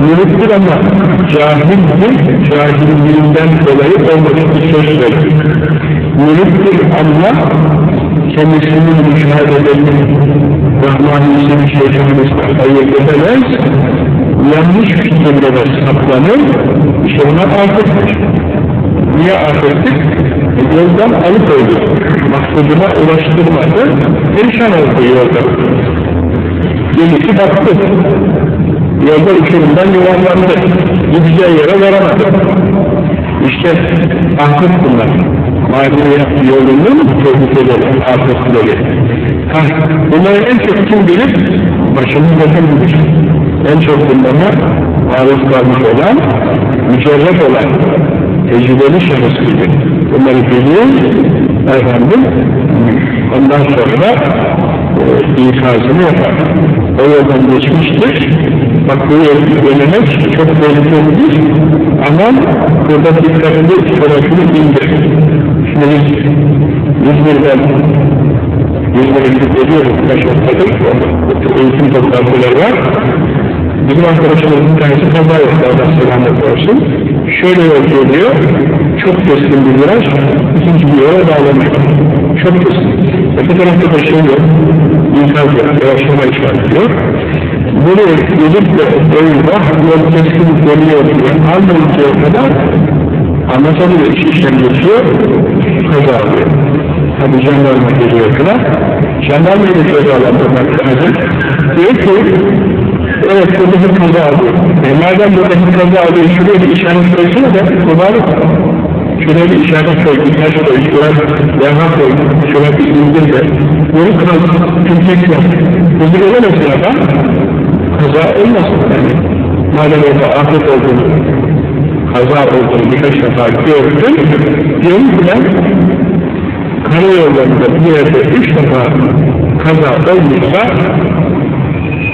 Mürittir ama cahildir, cahilliğinden dolayı olmadık bir söz verir. Mürittir ama kendisinin müşahedelerini Rahmaniyesini şeytanımızla ayırt edemez, yanlış fikirlere saplanır, işte buna afettir. Niye afettir? Yoldan alıkoydu, maksuduna ulaştırmadı, perişan oldu yolda. Gemisi battı, yolda uçurumdan yuvarlandı, gideceği yere varamadı. İşte afet bunlar. Maneviyat yolunun tehlikeleri, afetleri. Ha, bunları en çok kim bilir? Başımız yakın bilir. En çok bunlara maruz kalmış olan, mücerret olan, tecrübeli şahıs bilir. Bunları bilir, efendim, ondan sonra e, ikazını yapar. O yoldan geçmiştir. Bak bu yol dönemek çok tehlikelidir. Ama burada dikkatli tarafını indir. Şimdi biz İzmir'den İzmir'e gidip geliyoruz. Kaç noktadır? Eğitim toplantıları var. Bizim arkadaşlarımızın tanesi kaza yaptı. Allah selamet olsun. Şöyle yol geliyor. Çok keskin bir viraj. ikinci bir yola bağlanıyor. Çok keskin. Öte tarafta da şey yok. İnkaz yok. Yavaşlama işareti yok. Buraya gelip de eyvah yol keskin dönüyor diye almayıncaya kadar anlatamıyor. İş işlem geçiyor. Kaza alıyor. Tabi jandarma geliyor falan. Jandarma ile cezalandırmak lazım. Diyor ki Evet, burada bir kaza alıyor. E madem burada bir kaza alıyor, şuraya bir işaret koysana da mübarek. Şuraya bir işaret koy, bir taş koy, şuraya levha koy, şuraya bir indir de. Yolu kırılsın, tümkek yok. Hızlı gelemezsin adam. Kaza olmasın yani. Madem orada afet olduğunu, kaza olduğunu birkaç defa gördün, diyorum ki ben karayollarında bir yerde üç defa kaza olmuşsa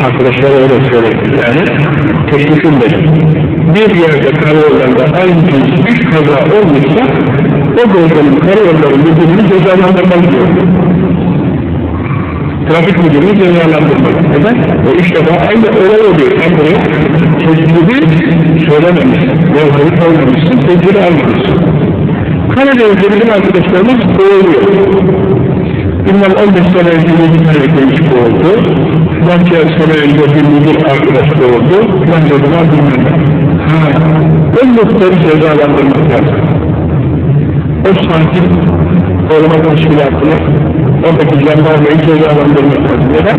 arkadaşlar öyle söyledi yani teklifim benim. Bir yerde karayollarında aynı gün üç kaza olmuşsa o bölgenin karayolları müdürünü cezalandırmalı diyor. Trafik müdürünü cezalandırmalı. Neden? O üç defa aynı olay oluyor. Sen buraya tecrübü söylememişsin. Yolları koymamışsın, tecrübü almamışsın. Karadeniz'de bizim arkadaşlarımız boğuluyor. Bilmem 15 sene önce bir tane genç oldu. Belki sene önce bir müdür arkadaş oldu. Ben de buna bilmem. Ha, o muhtarı cezalandırmak lazım. O sanki koruma teşkilatını oradaki jandarmayı cezalandırmak lazım. Neden?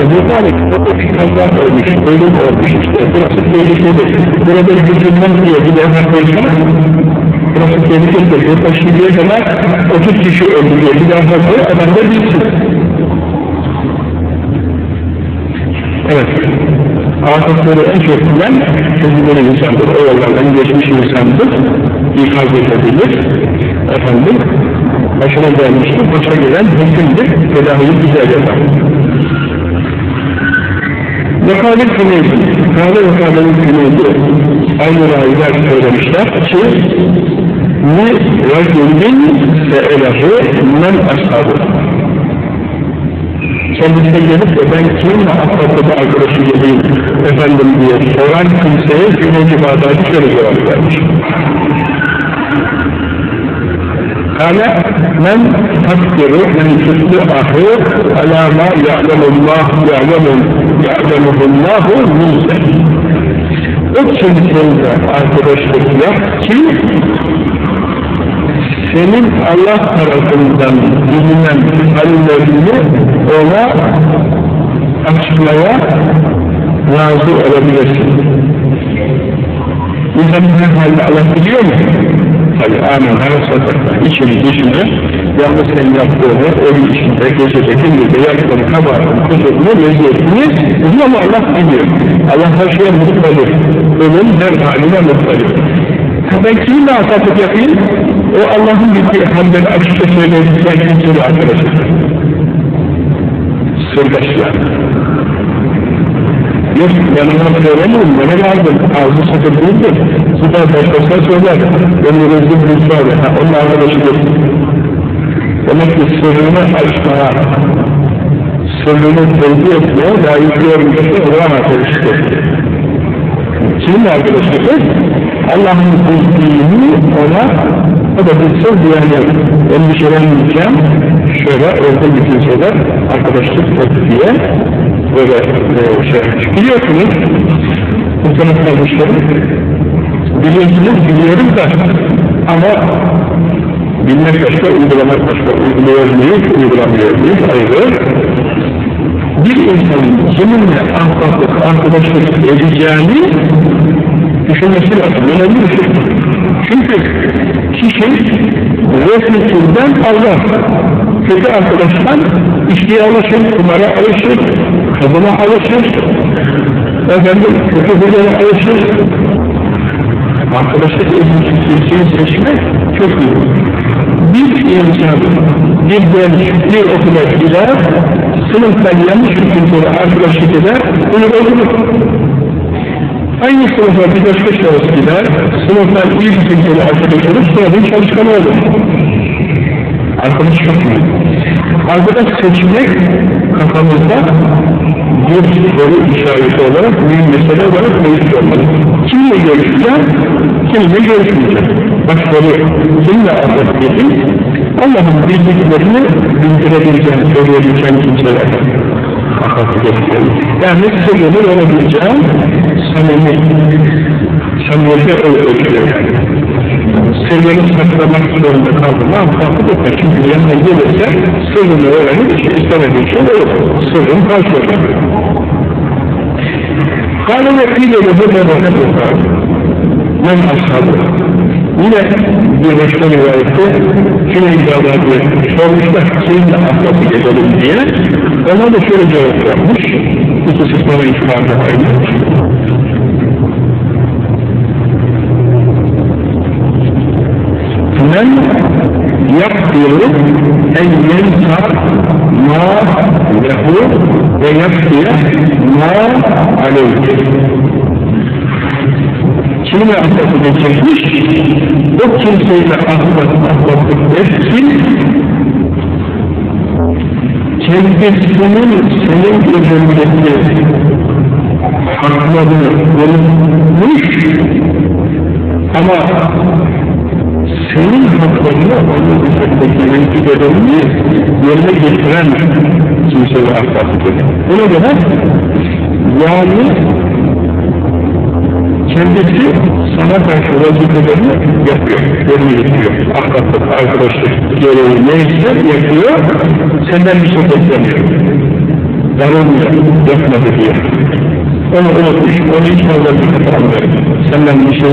E bu tarih, o da kaza olmuş, ölüm olmuş işte. Burası tehlikeli. Burada gücünden diye bir defa koysana. Burası tehlikeli. Burada şimdiye kadar 30 kişi öldü diye bir defa koy, adam da bilsin. Evet. Afetleri en çok bilen çözümleri insandır. O yollardan geçmiş insandır. İkaz edebilir. Efendim, başına gelmiştir. Başa gelen hükümdür. Tedaviyi güzel yapar. Vekalet kınıydı. Kâle vekaletin kınıydı. Aynı râiler söylemişler ki ne racülün se'elehu men ashabu kendisine gelip de ben kiminle atlatıda arkadaşı geleyim efendim diye soran kimseye Cüneyt-i Bağdadi şöyle cevap vermiş. Kâle men takdiru men tutlu ahu alâ mâ ya'lemullah ya'lemuhullahu minse. O kimseyle arkadaşlık yap ki senin Allah tarafından bilinen hallerini ona açmaya razı olabilirsin. İnsanın her halde Allah biliyor mu? Tabi amin her sokakta, içini dışını, yalnız senin yaptığını, ev işinde, gecede, gündüzde yaptığını, kabahatını, kusurunu, meziyetini biliyor mu Allah biliyor. Allah her şeye mutluluk. Ölüm her haline mutluluk. Ben kiminle asafet yapayım? O Allah'ın bildiği hamden açıkça söylediğinden kimseyle arkadaşım. Sırdaşlar. Yok yanıma söylemiyorum, bana lazım. Ağzı sakın değildir. Süper başkasına söyler. Beni rezil bir söyle. Ha, onun arkadaşıdır. Demek ki sırrını açmaya, sırrını tevdi etmeye layık görmüşse Allah'ın arkadaşıdır. Kimin arkadaşıdır? Allah'ın bildiğini ona o da bilsin diyenler endişelenmeyeceğim. Şöyle orada bütün şeyler arkadaşlık diye böyle e, şey biliyorsunuz insanın kardeşlerim biliyorsunuz biliyorum da ama bilmek başka uygulamak başka uyguluyor muyuz uygulamıyor muyuz ayrı. Bir insanın kiminle ahbaplık arkadaşlık edeceğini düşünmesi lazım. Önemli bir şey. Çünkü kişi refleksinden Allah. Kötü arkadaştan içkiye alışır, kumara alışır, kadına alışır, efendim kötü huylara alışır. Arkadaşlık edilmiş kimseyi seçmek çok iyi. bir insan, bir genç, bir okula gider, sınıftan yanlış hükümleri arkadaşlık eder, bunu öldürür. Aynı sınıfa bir başka şahıs gider, sınıftan iyi hükümleri arkadaş olur, sınıfın çalışkanı olur. Arkadaş çok mühim. Arkadaş seçmek kafamızda bir soru işareti olarak, mühim mesele olarak mevcut olmalı. Kimle görüşeceğim, kimle görüşmeyeceğim. Soru, kimle arkadaş Allah'ın bildiklerini bildirebileceğim, söyleyebileceğim kimseler. Yani sırrını verebileceğim samimi, samimiyete ölçüyor yani. Sırrını saklamak zorunda kaldım ama farklı etme çünkü yanına gelirse sırrını öğrenip işte istemediği şey olur. Sırrını karşılar. Kâle ve kîle de bu da men ashabı Yine bir başka rivayette Cüneyt Bağdadi sormuşlar kiminle ahbaplık edelim diye ona da şöyle cevap vermiş ikisi sonra ifade aynı Men yakdiru en yensa ma lehu ve yakdiye ma aleyhi kiminle ahbaplık edecekmiş? O kimseyle ahbap, ahbaplık etsin, kendisinin senin gözündeki haklarını verilmiş ama senin haklarını üzerindeki mevcut edilmeyi yerine getiren kimseyle ahbaplık edin. Buna göre yani kendisi sana karşı vazifelerini yapıyor, yerine getiriyor. Ahbaplık, arkadaşlık, gereği neyse yapıyor, senden bir şey beklemiyor. Darılmıyor, yapmadı diye. Onu unutmuş, onu hiç fazla dikkate almıyor. Senden bir şey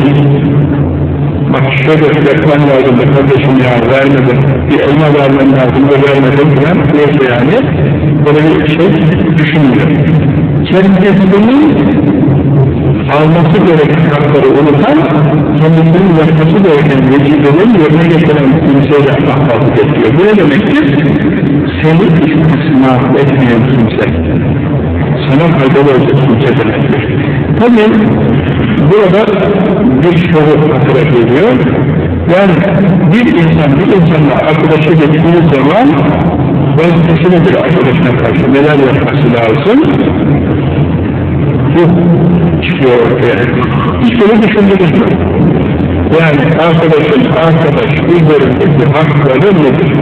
bak şöyle yapman lazım kardeşim ya vermedim, bir elma vermem lazım da vermedim falan neyse yani böyle bir şey düşünmüyor. Kendisinin alması gereken hakları unutan, kendisinin yapması gereken vecibelerin yerine getiren kimseyle ahbaplık ediyor. Bu ne demektir? Seni istisna etmeyen kimse. Sana faydalı olacak kimse demektir. Tabi burada bir soru hatıra geliyor. Yani bir insan bir insanla arkadaşa geçtiği zaman vazifesi nedir arkadaşına karşı? Neler yapması lazım? Bu çıkıyor ortaya. Hiç böyle düşündünüz mü? Yani arkadaşın arkadaş üzerindeki hakları nedir?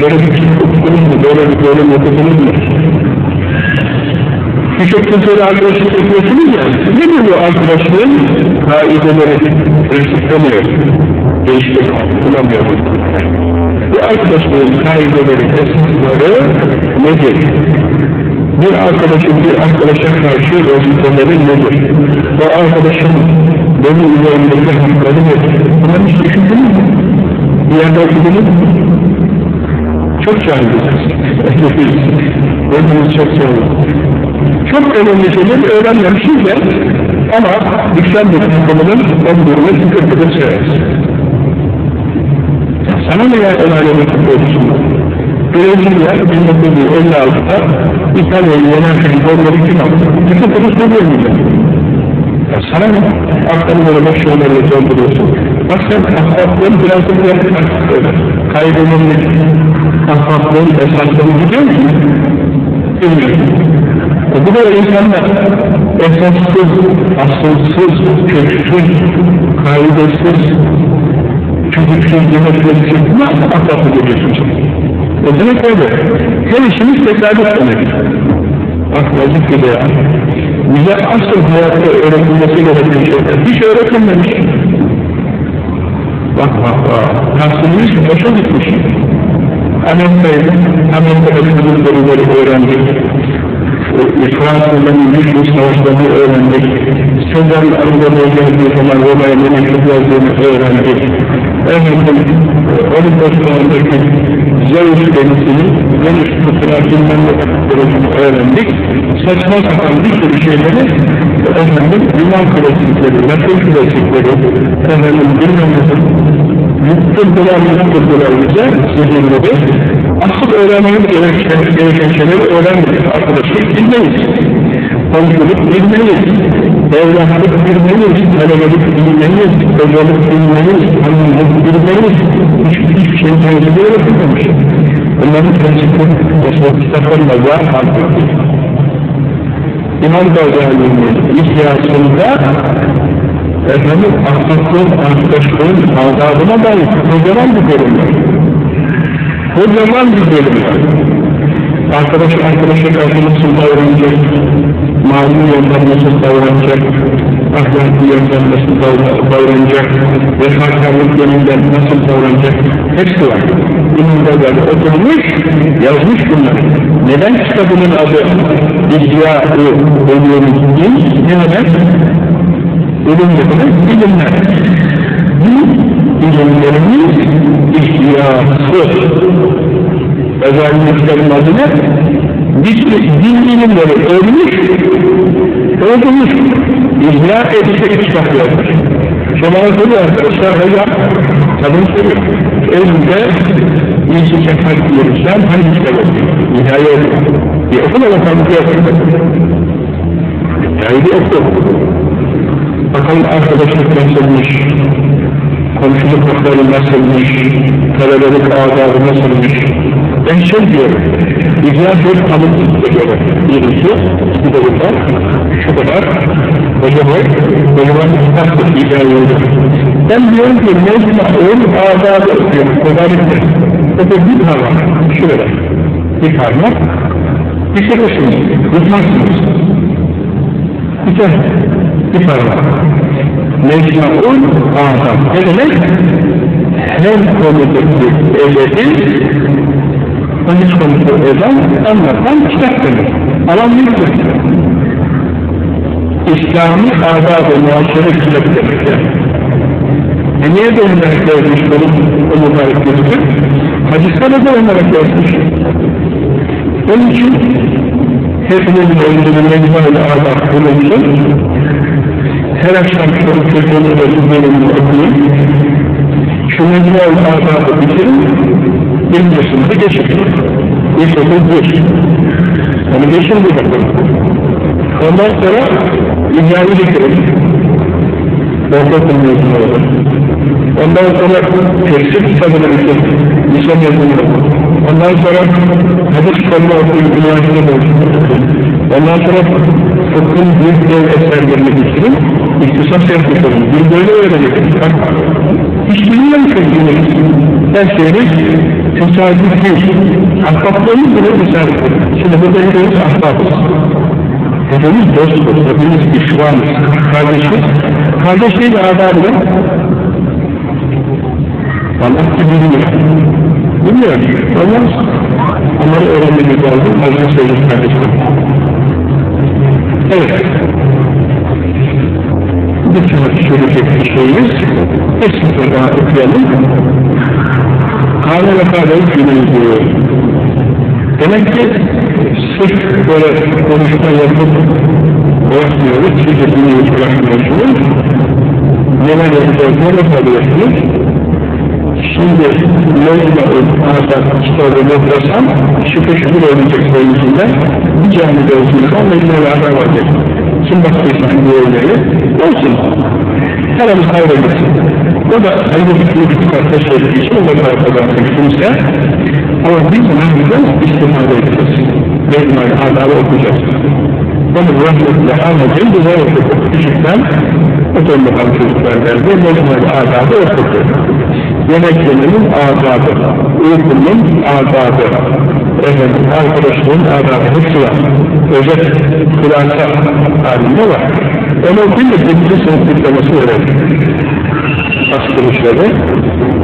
Böyle bir şey okudunuz mu? Böyle bir bölüm okudunuz mu? Birçok kimseyle arkadaşlık yapıyorsunuz ya, nedir bu arkadaşlığın kaideleri? Prensiplenmiyor. Değiştirmiyor, bulamıyor. Bu arkadaşlığın kaideleri, esasları nedir? bir arkadaşın bir arkadaşa karşı vazifeleri nedir? O arkadaşın benim üzerimdeki hakları nedir? Bunları hiç düşündünüz mü? Bir yerde okudunuz mu? Çok cahiliz. <laughs> Hepimiz çok cahiliz. Çok önemli şeyleri öğrenmemişiz de ama yükselmedik konuların ömrüne tükürtüde söyleriz. Sana ne ya el alemin futbolcusundan? Brezilya 1956'da İtalya'yı yenerken golleri kim aldı? Bütün millet. Ya sana ne? Aktarı böyle boş yollarla dolduruyorsun. Bak sen ahbaplığın prensiplerini artık söyle. Kaybının ahbaplığın esaslarını biliyor musun? Bilmiyorum. E bu da insanlar esassız, asılsız, köksüz, kaidesiz, çocuksun, yemekleri nasıl ahbaplık ediyorsun sen? O demek öyle. Her işimiz tesadüf demek. Bak vazife ya. Bize asıl hayatta öğretilmesi gereken şeyler. Hiç öğretilmemiş. Bak bak bak. Tahsilimiz boşa gitmiş. Amerika'ydı. Amerika'da kızıl derileri öğrendik. Fransızların güçlü savaşlarını öğrendik. Sezar'ın Anadolu'ya geldiği zaman Roma'ya ne mektup yazdığını öğrendik. Efendim, Olimpos Dağı'ndaki Zeus denizini, Venüs Mısır'a bilmem ne öğrendik. Saçma sapan bir sürü şeyleri efendim Yunan klasikleri, Latin klasikleri, efendim bilmem ne Yutturdular, yutturdular bize, zihinleri. Asıl öğrenmemiz gereken, gereken şeyleri öğrenmedik arkadaşlar, bilmeyiz. Komşuluk bilmeyiz, evlatlık bilmeyiz, talebelik bilmeyiz, hocalık bilmeyiz, hanımlık bilmeyiz. Hiçbir şey tecrübe öğretilmemiş. Bunların prensipleri, Resul kitaplarında var artık. İmam Gazali'nin ihyasında efendim ahlaklığın, arkadaşlığın adabına dair kocaman bir bölüm var. Kocaman bir bölüm var. Arkadaş arkadaşa karşı nasıl davranacak, mali yönden nasıl davranacak, ahlaki yönden nasıl davranacak, vefakarlık yönünden nasıl davranacak, hepsi var. İmam Gazali oturmuş, yazmış bunları. Neden kitabının adı İhya-ı Ölüyemiz ne demek? Ölüm demek bilimler. İlimlerimiz ihyası. Özelliklerin adı ne? Sürü din ilimleri ölmüş, öldürmüş. İhya edecek kitap yazmış. Şöyle söylüyor arkadaşlar, hocam, kadın soruyor. Önünde İlçe Şefkat Yürüsler hangi kitap okuyor? İhya'yı okuyor. Bir okuma bakalım bir okuyor. İhya'yı bir okuyor. Bakalım arkadaşlık nasılmış, komşuluk hakları nasılmış, talebelik adabı nasılmış. Ben şey diyorum, İhya bir tanıklıkla göre birisi, bir de burada, şu kadar, kocaman, kocaman kitaptır İhya yolda. Ben diyorum ki mecmua'ın adabı okuyorum, kolaylıkla. O da bir parmak, şurada, bir parmak, düşürürsünüz, yutmazsınız. Güzel, bir parmak. Mecmua'ın adabı. Ne demek? Her konudaki ehleti Konuş konusu eden, anlatan kitap demek. Alan yoktur. İslami adab-ı muaşere kitap demek yani. E niye dönülerek yazmış bunu o mübarek gözükür? Hadislerle dönülerek yazmış. Onun için hepimizin önünde mecmuayla adab bulunsun. Her akşam çocuk çocuğunu bu bölümünü okuyun. Şu mecmuayla adabı bitirin. Birinci sınıfı geçin. İlkokul bir. Onu geçin bir bakalım. Ondan sonra İhya'yı getirin. Ortaokul mezunu olur. Ondan sonra tefsir kitabını bitirin. Lise mezunu olur. Ondan sonra hadis kitabını okuyun, üniversite mezunu Ondan sonra fıkhın büyük dev eserlerini bitirin. İktisas yapmışsınız. Bir böyle öğreneceksiniz. Hiç bilmiyor musunuz dinimiz? Her şeyiniz tesadüf değil. Ahbaplarımız bile tesadüf Şimdi burada hepimiz ahbapız. Hepimiz dostuz, hepimiz düşmanız, kardeşiz. Kardeşliğin adabı ne? Allah ki bilmiyor. Bilmiyor. Olmaz. Onları öğrenmemiz lazım. Hazreti Seyyid kardeşim. Evet. Tane söyleyecek bir şeyimiz. Hepsini daha okuyalım. Kâne ve kâne günüydü. Demek ki sırf böyle konuşma yapıp bırakmıyoruz, siz de dünyayı bırakmıyorsunuz. Neler yapacağız, neler yapıyorsunuz? Şimdi Mecmu'un Azad kitabını okurasam şükür şükür öğrenecek boyunca bir camide olsunsa Mecmu'ya beraber olacak. Kim baktıysa üyeleri olsun. Paramız kaybetsin. O da hayırlı bir kitapta söylediği için o da tarafından kimse ama biz namazda istifade edeceğiz. Mecmu'yu adabı okuyacağız. Onu rahmetle anlayacağım, güzel okuduk. Küçükten oturun bakalım çocuklar derdi, Mecmu'yu adabı okuduk yemek yemenin adabı, uykunun adabı, efendim, arkadaşlığın adabı, hepsi var. Özet, kulağınsa halinde var. Onu okuyun da birinci sınıf diploması öğrenin. Bastırışları,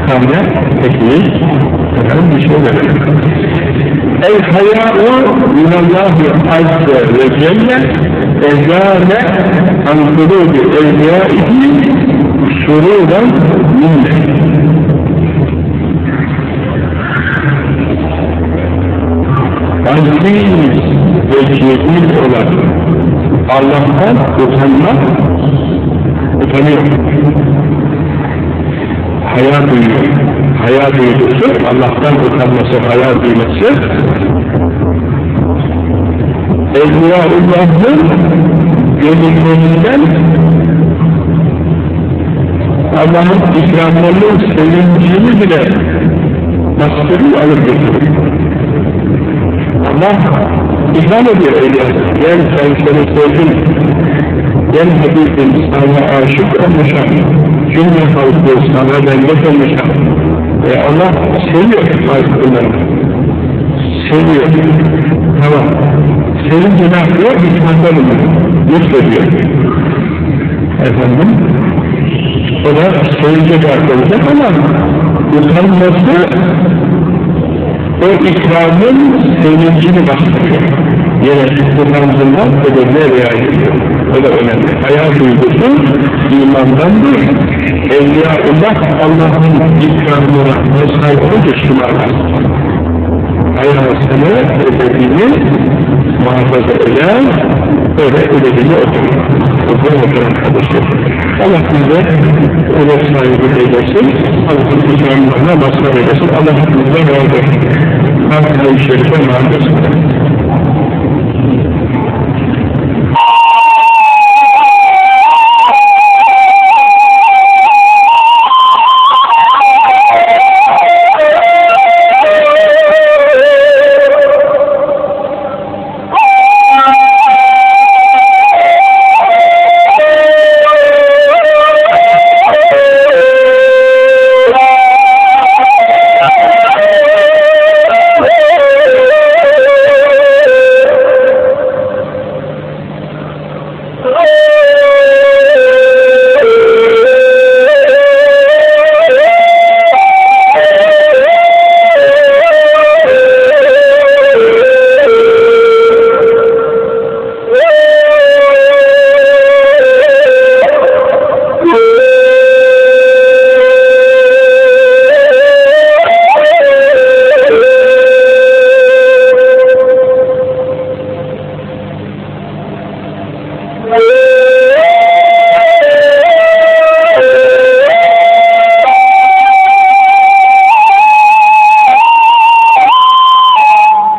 kamya, tekniği, efendim bir şey verin. El hayâ'u minallâhi azze ve celle ezâle ankulubi evliyâihi surudan minne. Aziz ve cezil olan Allah'tan utanmak utanıyor. haya duyuyor. Haya duygusu, Allah'tan utanması, haya duyması, Evliyaullah'ın gönüllerinden Allah'ın ikramlarının sevincini bile bastırır alır götürür. Allah ikram ediyor evliyası. Gel sen seni sevdim. Gel Habibim sana aşık olmuşam. Cümle halkı sana renget olmuşam. E Allah seviyor halkını. Seviyor. Tamam. Sevince ne yapıyor? Oluyor. Lütfediyor. Efendim? O da sevince de olacak ama utanması o ikramın sevincini bastırıyor. Yine utancından ödevine riayet ediyor. O da önemli. Hayal duygusu imandandır. Evliyaullah Allah'ın ikramına mazhar olunca şımarmaz. Hayatını, ödevini muhafaza eder, öyle ödevini oturur. Oturur oturan kardeşler. Allah bize ödev sahibi eylesin, Allah'ın ikramlarına mazhar eylesin, Allah hepimizden razı olsun. Hamd-ı Şerif'e marifet